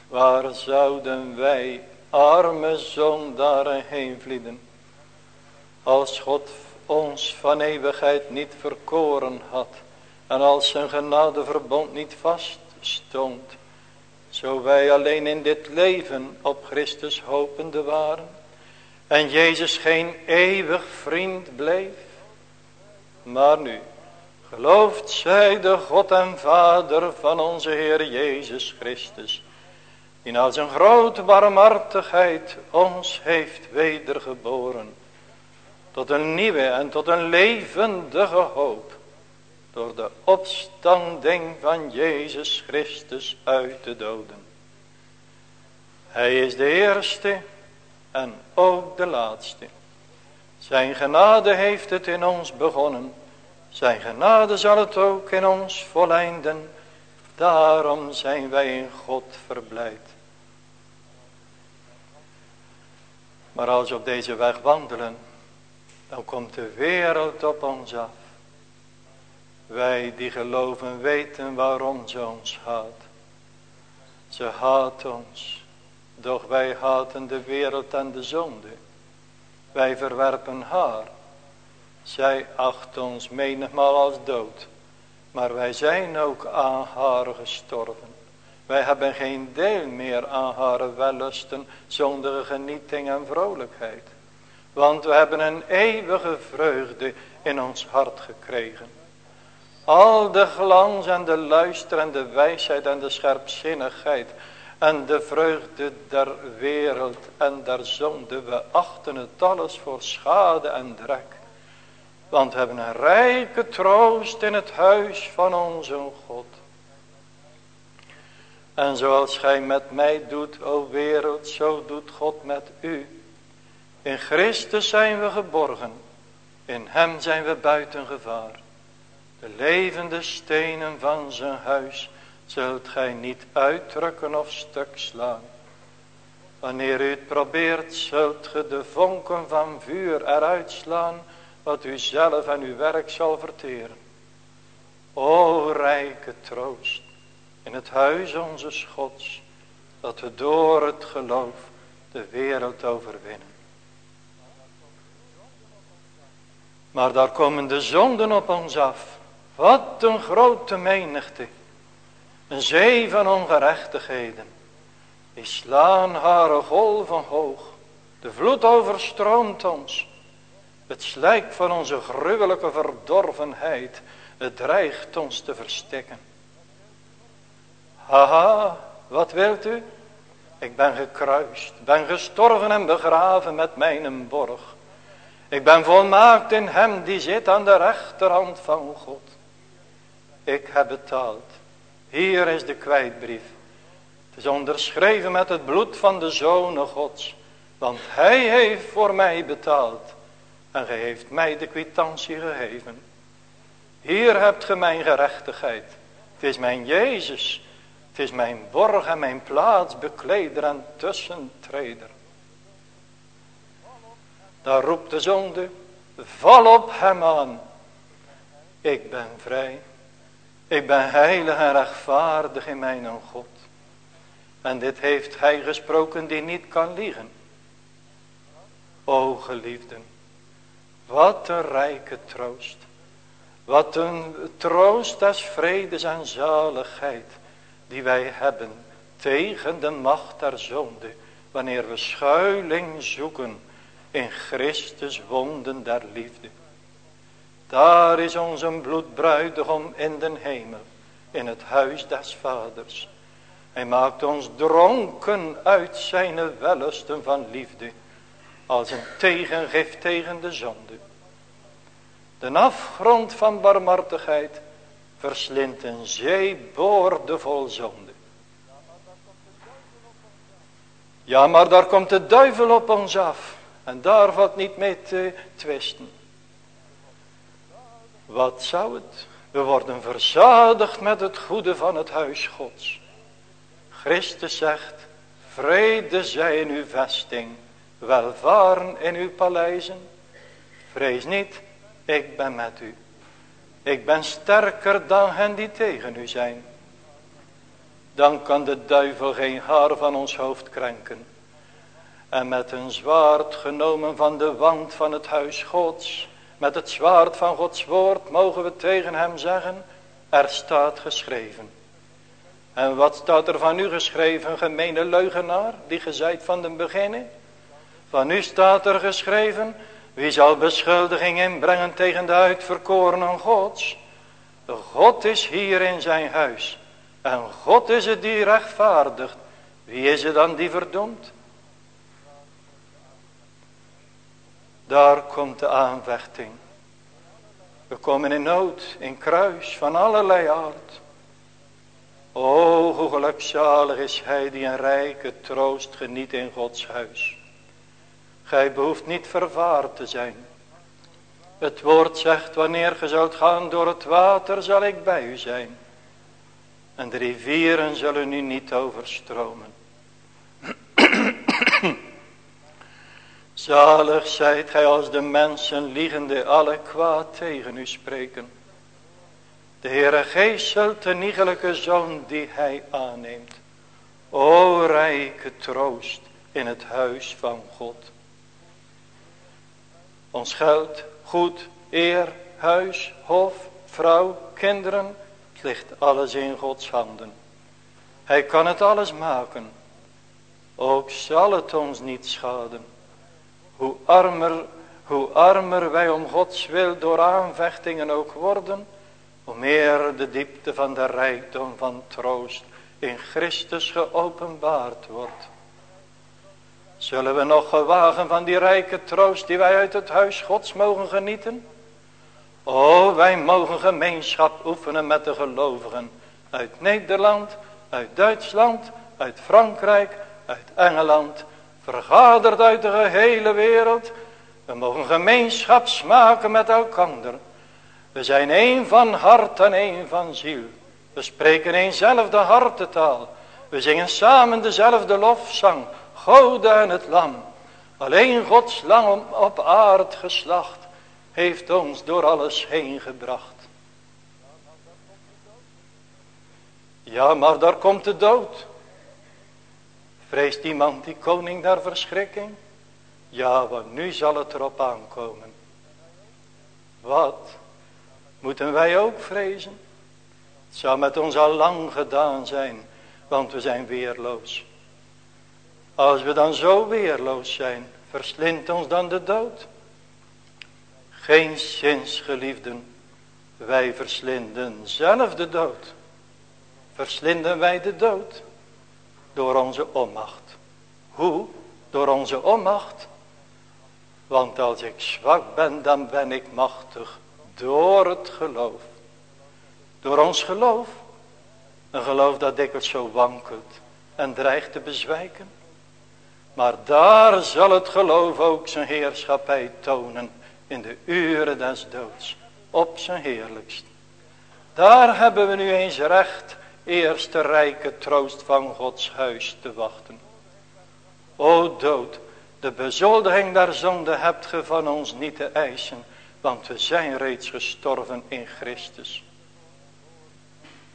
waar zouden wij arme zondaren heen vlieden. Als God ons van eeuwigheid niet verkoren had. En als zijn genadeverbond niet vaststond. Zo wij alleen in dit leven op Christus hopende waren. En Jezus geen eeuwig vriend bleef. Maar nu, gelooft zij de God en Vader van onze Heer Jezus Christus. Die na zijn grote barmhartigheid ons heeft wedergeboren. Tot een nieuwe en tot een levendige hoop. Door de opstanding van Jezus Christus uit de doden. Hij is de eerste en ook de laatste. Zijn genade heeft het in ons begonnen. Zijn genade zal het ook in ons voleinden. Daarom zijn wij in God verblijd. Maar als we op deze weg wandelen, dan komt de wereld op ons af. Wij die geloven weten waarom ze ons haat. Ze haat ons, doch wij haten de wereld en de zonde. Wij verwerpen haar. Zij acht ons menigmaal als dood. Maar wij zijn ook aan haar gestorven. Wij hebben geen deel meer aan haar wellusten zonder genieting en vrolijkheid. Want we hebben een eeuwige vreugde in ons hart gekregen. Al de glans en de luister en de wijsheid en de scherpzinnigheid en de vreugde der wereld en der zonde. We achten het alles voor schade en drek. Want we hebben een rijke troost in het huis van onze God. En zoals gij met mij doet, o wereld, zo doet God met u. In Christus zijn we geborgen. In hem zijn we buiten gevaar. De levende stenen van zijn huis zult gij niet uitdrukken of stuk slaan. Wanneer u het probeert, zult ge de vonken van vuur eruit slaan, wat u zelf en uw werk zal verteren. O rijke troost, in het huis onze Gods, dat we door het geloof de wereld overwinnen. Maar daar komen de zonden op ons af. Wat een grote menigte. Een zee van ongerechtigheden. Die slaan haar golven hoog. De vloed overstroomt ons. Het slijk van onze gruwelijke verdorvenheid. Het dreigt ons te verstikken. Haha, wat wilt u? Ik ben gekruist, ben gestorven en begraven met mijn borg. Ik ben volmaakt in hem die zit aan de rechterhand van God. Ik heb betaald. Hier is de kwijtbrief. Het is onderschreven met het bloed van de Zonen Gods. Want hij heeft voor mij betaald. En gij heeft mij de kwitantie gegeven. Hier hebt ge mijn gerechtigheid. Het is mijn Jezus. Het is mijn borg en mijn plaatsbekleder en tussentreder. Daar roept de zonde. Val op hem aan. Ik ben vrij. Ik ben heilig en rechtvaardig in mijn God. En dit heeft hij gesproken die niet kan liegen. O geliefden. Wat een rijke troost. Wat een troost des vredes en zaligheid. Die wij hebben tegen de macht der zonde. Wanneer we schuiling zoeken in Christus wonden der liefde. Daar is onze bloedbruidegom in den hemel, in het huis des vaders. Hij maakt ons dronken uit zijn wellusten van liefde, als een tegengif tegen de zonde. De afgrond van barmhartigheid verslindt een zee vol zonde. Ja, maar daar komt de duivel op ons af. En daar valt niet mee te twisten. Wat zou het? We worden verzadigd met het goede van het huis gods. Christus zegt, vrede zij in uw vesting, welvaren in uw paleizen. Vrees niet, ik ben met u. Ik ben sterker dan hen die tegen u zijn. Dan kan de duivel geen haar van ons hoofd krenken. En met een zwaard genomen van de wand van het huis gods. Met het zwaard van Gods woord mogen we tegen hem zeggen. Er staat geschreven. En wat staat er van u geschreven, gemene leugenaar, die gezijt van den beginnen? Van u staat er geschreven, wie zal beschuldiging inbrengen tegen de uitverkorenen gods? God is hier in zijn huis. En God is het die rechtvaardigt. Wie is het dan die verdoemt? Daar komt de aanvechting. We komen in nood, in kruis, van allerlei aard. O, hoe gelukzalig is hij die een rijke troost geniet in Gods huis. Gij behoeft niet vervaard te zijn. Het woord zegt, wanneer ge zult gaan door het water, zal ik bij u zijn. En de rivieren zullen u niet overstromen. Zalig zijt gij als de mensen liegende alle kwaad tegen u spreken. De Heere zult de niegelijke zoon die hij aanneemt. O rijke troost in het huis van God. Ons geld, goed, eer, huis, hof, vrouw, kinderen. Het ligt alles in Gods handen. Hij kan het alles maken. Ook zal het ons niet schaden. Hoe armer, hoe armer wij om Gods wil door aanvechtingen ook worden hoe meer de diepte van de rijkdom van troost in Christus geopenbaard wordt. Zullen we nog gewagen van die rijke troost die wij uit het huis gods mogen genieten? O, wij mogen gemeenschap oefenen met de gelovigen uit Nederland, uit Duitsland, uit Frankrijk, uit Engeland, vergaderd uit de gehele wereld. We mogen gemeenschap smaken met elkander. We zijn één van hart en één van ziel. We spreken eenzelfde hartetaal. We zingen samen dezelfde lofzang. Gode en het lam. Alleen Gods lang op aard geslacht heeft ons door alles heen gebracht. Ja, maar daar komt de dood. Vreest iemand die koning daar verschrikking? Ja, want nu zal het erop aankomen. Wat? Moeten wij ook vrezen? Het zou met ons al lang gedaan zijn, want we zijn weerloos. Als we dan zo weerloos zijn, verslindt ons dan de dood? Geen zins geliefden, wij verslinden zelf de dood. Verslinden wij de dood? Door onze onmacht. Hoe? Door onze onmacht? Want als ik zwak ben, dan ben ik machtig door het geloof. Door ons geloof. Een geloof dat dikwijls zo wankelt en dreigt te bezwijken. Maar daar zal het geloof ook zijn heerschappij tonen in de uren des doods. Op zijn heerlijkst. Daar hebben we nu eens recht eerste rijke troost van Gods huis te wachten. O dood, de bezoldiging der zonde hebt ge van ons niet te eisen. Want we zijn reeds gestorven in Christus.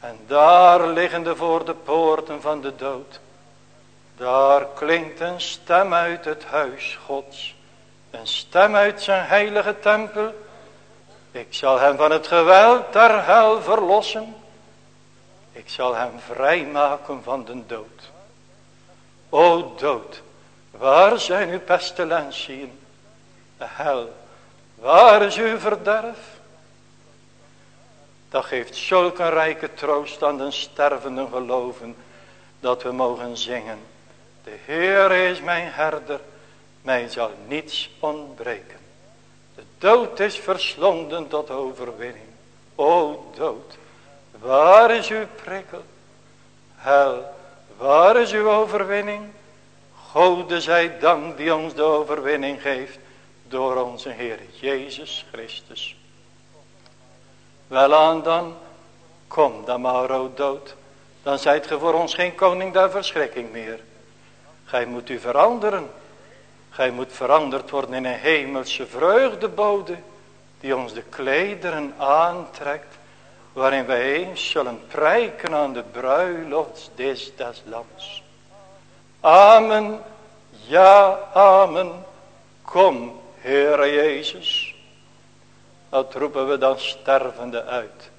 En daar liggende voor de poorten van de dood. Daar klinkt een stem uit het huis gods. Een stem uit zijn heilige tempel. Ik zal hem van het geweld der hel verlossen. Ik zal hem vrijmaken van de dood. O dood, waar zijn uw pestilentieën? De hel, Waar is uw verderf? Dat geeft zulke rijke troost aan de stervenden geloven. Dat we mogen zingen. De Heer is mijn herder. Mij zal niets ontbreken. De dood is verslonden tot overwinning. O dood. Waar is uw prikkel? Hel. Waar is uw overwinning? Gode zij dank die ons de overwinning geeft door onze Heer Jezus Christus. Welaan dan, kom dan maar o dood, dan zijt ge voor ons geen koning der verschrikking meer. Gij moet u veranderen, gij moet veranderd worden in een hemelse vreugdebode, die ons de klederen aantrekt, waarin wij eens zullen prijken aan de bruiloftsdis des lams. Amen, ja, amen, kom, Heere Jezus. Dat roepen we dan stervende uit.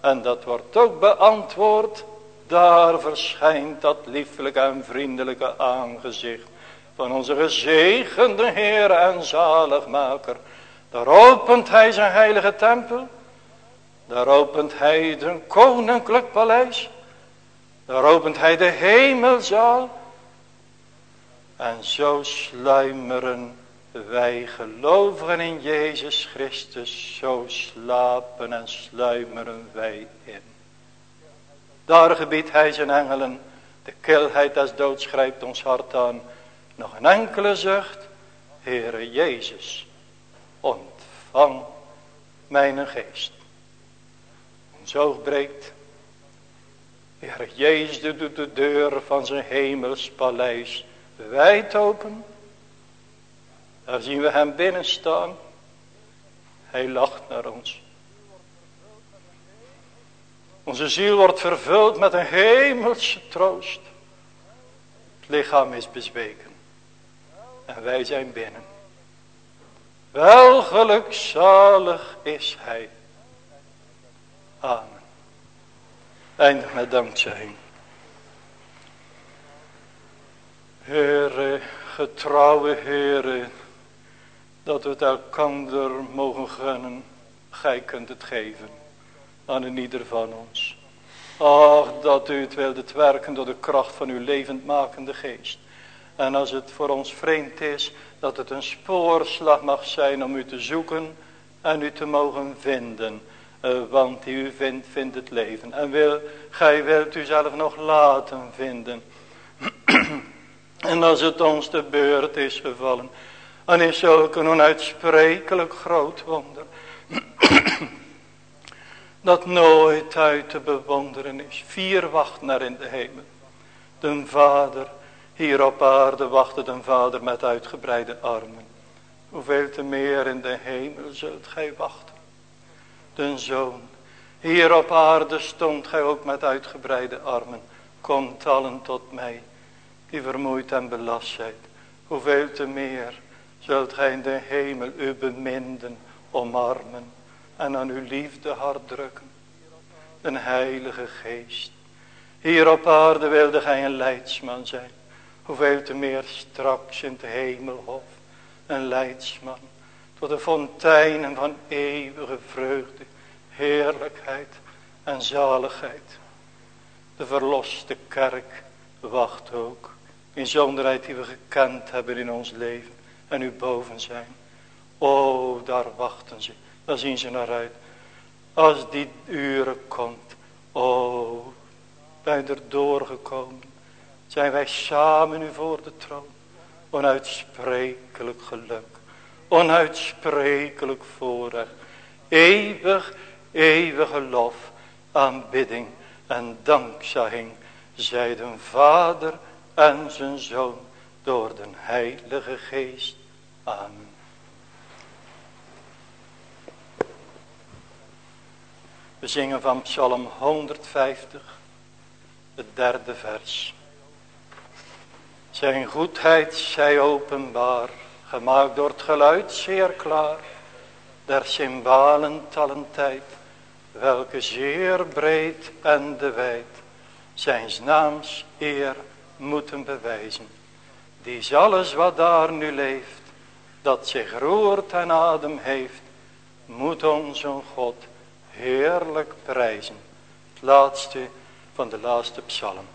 En dat wordt ook beantwoord, daar verschijnt dat lieflijke en vriendelijke aangezicht van onze gezegende Heer en zaligmaker. Daar opent hij zijn heilige tempel. Daar opent hij een koninklijk paleis. Daar opent hij de hemelzaal. En zo sluimeren wij gelovigen in Jezus Christus. Zo slapen en sluimeren wij in. Daar gebiedt hij zijn engelen. De kilheid des doods grijpt ons hart aan. Nog een enkele zucht. Heere Jezus, ontvang mijn geest. Ons oog breekt. Heer Jezus doet de deur van zijn hemels paleis wijd open. Daar zien we hem binnenstaan. Hij lacht naar ons. Onze ziel wordt vervuld met een hemelse troost. Het lichaam is bezweken. En wij zijn binnen. Wel gelukzalig is hij. Amen. Eindig met dankzij. Heere, getrouwe Heere, dat we het elkander mogen gunnen. Gij kunt het geven aan een ieder van ons. Ach, dat u het wilde werken door de kracht van uw levendmakende geest. En als het voor ons vreemd is, dat het een spoorslag mag zijn om u te zoeken en u te mogen vinden. Uh, want die u vindt, vindt het leven. En wil, gij wilt u zelf nog laten vinden. en als het ons de beurt is gevallen, dan is zulk een onuitsprekelijk groot wonder. dat nooit uit te bewonderen is. Vier wacht naar in de hemel. De Vader, hier op aarde wachtte de Vader met uitgebreide armen. Hoeveel te meer in de hemel zult gij wachten. De Zoon, hier op aarde stond gij ook met uitgebreide armen. Komt allen tot mij, die vermoeid en belast zijt. Hoeveel te meer zult gij in de hemel u beminden, omarmen en aan uw liefde hart drukken. Een heilige geest. Hier op aarde wilde gij een leidsman zijn. Hoeveel te meer straks in het hemelhof. Een leidsman. Tot de fonteinen van eeuwige vreugde. Heerlijkheid en zaligheid. De verloste kerk wacht ook. In zonderheid die we gekend hebben in ons leven. En u boven zijn. O, daar wachten ze. Daar zien ze naar uit. Als die uren komt. O, ben er doorgekomen. Zijn wij samen nu voor de troon. Onuitsprekelijk geluk. Onuitsprekelijk voorrecht. Eeuwig, eeuwige lof, aanbidding en dankzegging. Zij de Vader en zijn Zoon door de Heilige Geest. Amen. We zingen van Psalm 150, het derde vers. Zijn goedheid zij openbaar, gemaakt door het geluid zeer klaar, der cymbalen talentijd, welke zeer breed en de wijd, zijn naams eer moeten bewijzen. Die alles wat daar nu leeft, dat zich roert en adem heeft, moet onze God heerlijk prijzen. Het laatste van de laatste psalm.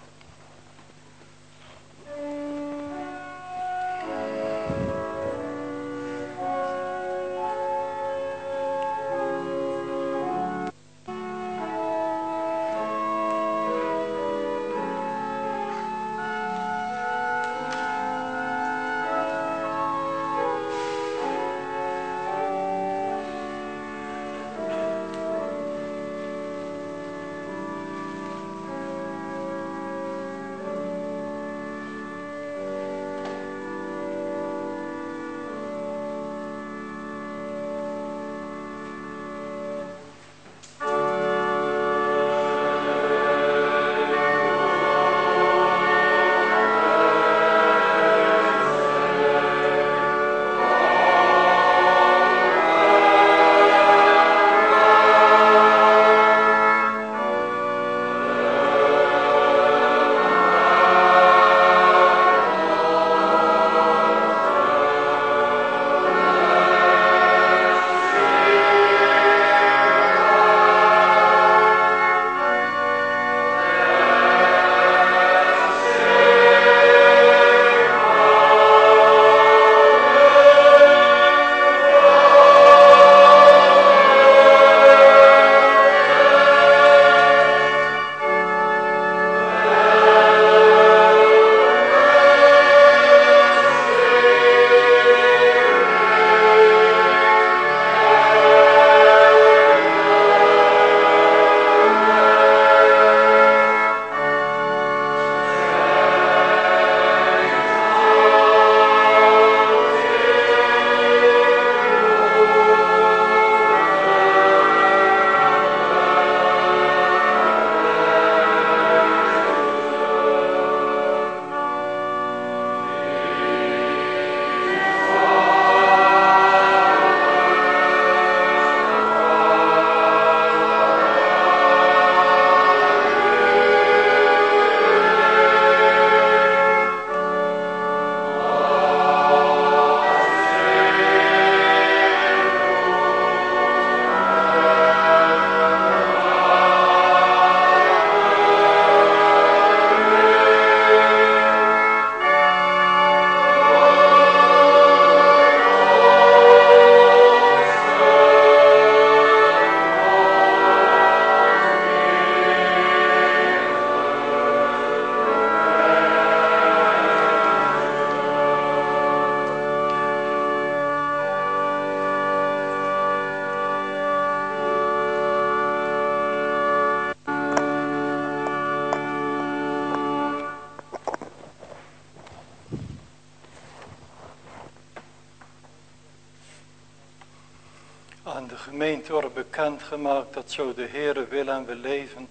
Dat zo de Heere wil en we leven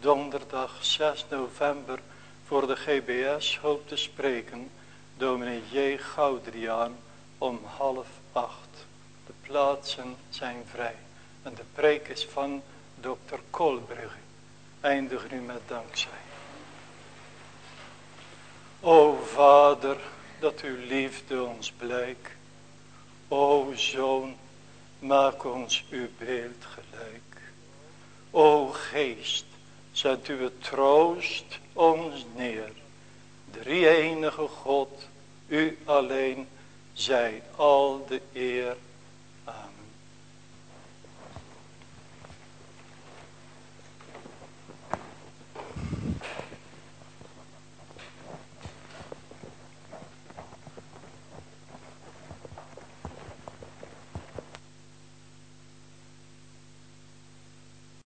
donderdag 6 november voor de GBS hoop te spreken dominee J. Goudriaan om half acht. De plaatsen zijn vrij en de preek is van dokter Kolbrugge. Eindig nu met dankzij. O Vader, dat uw liefde ons blijkt. O Zoon, maak ons uw beeld Geest, zet uw troost ons neer. Drie enige God, u alleen, zij al de eer.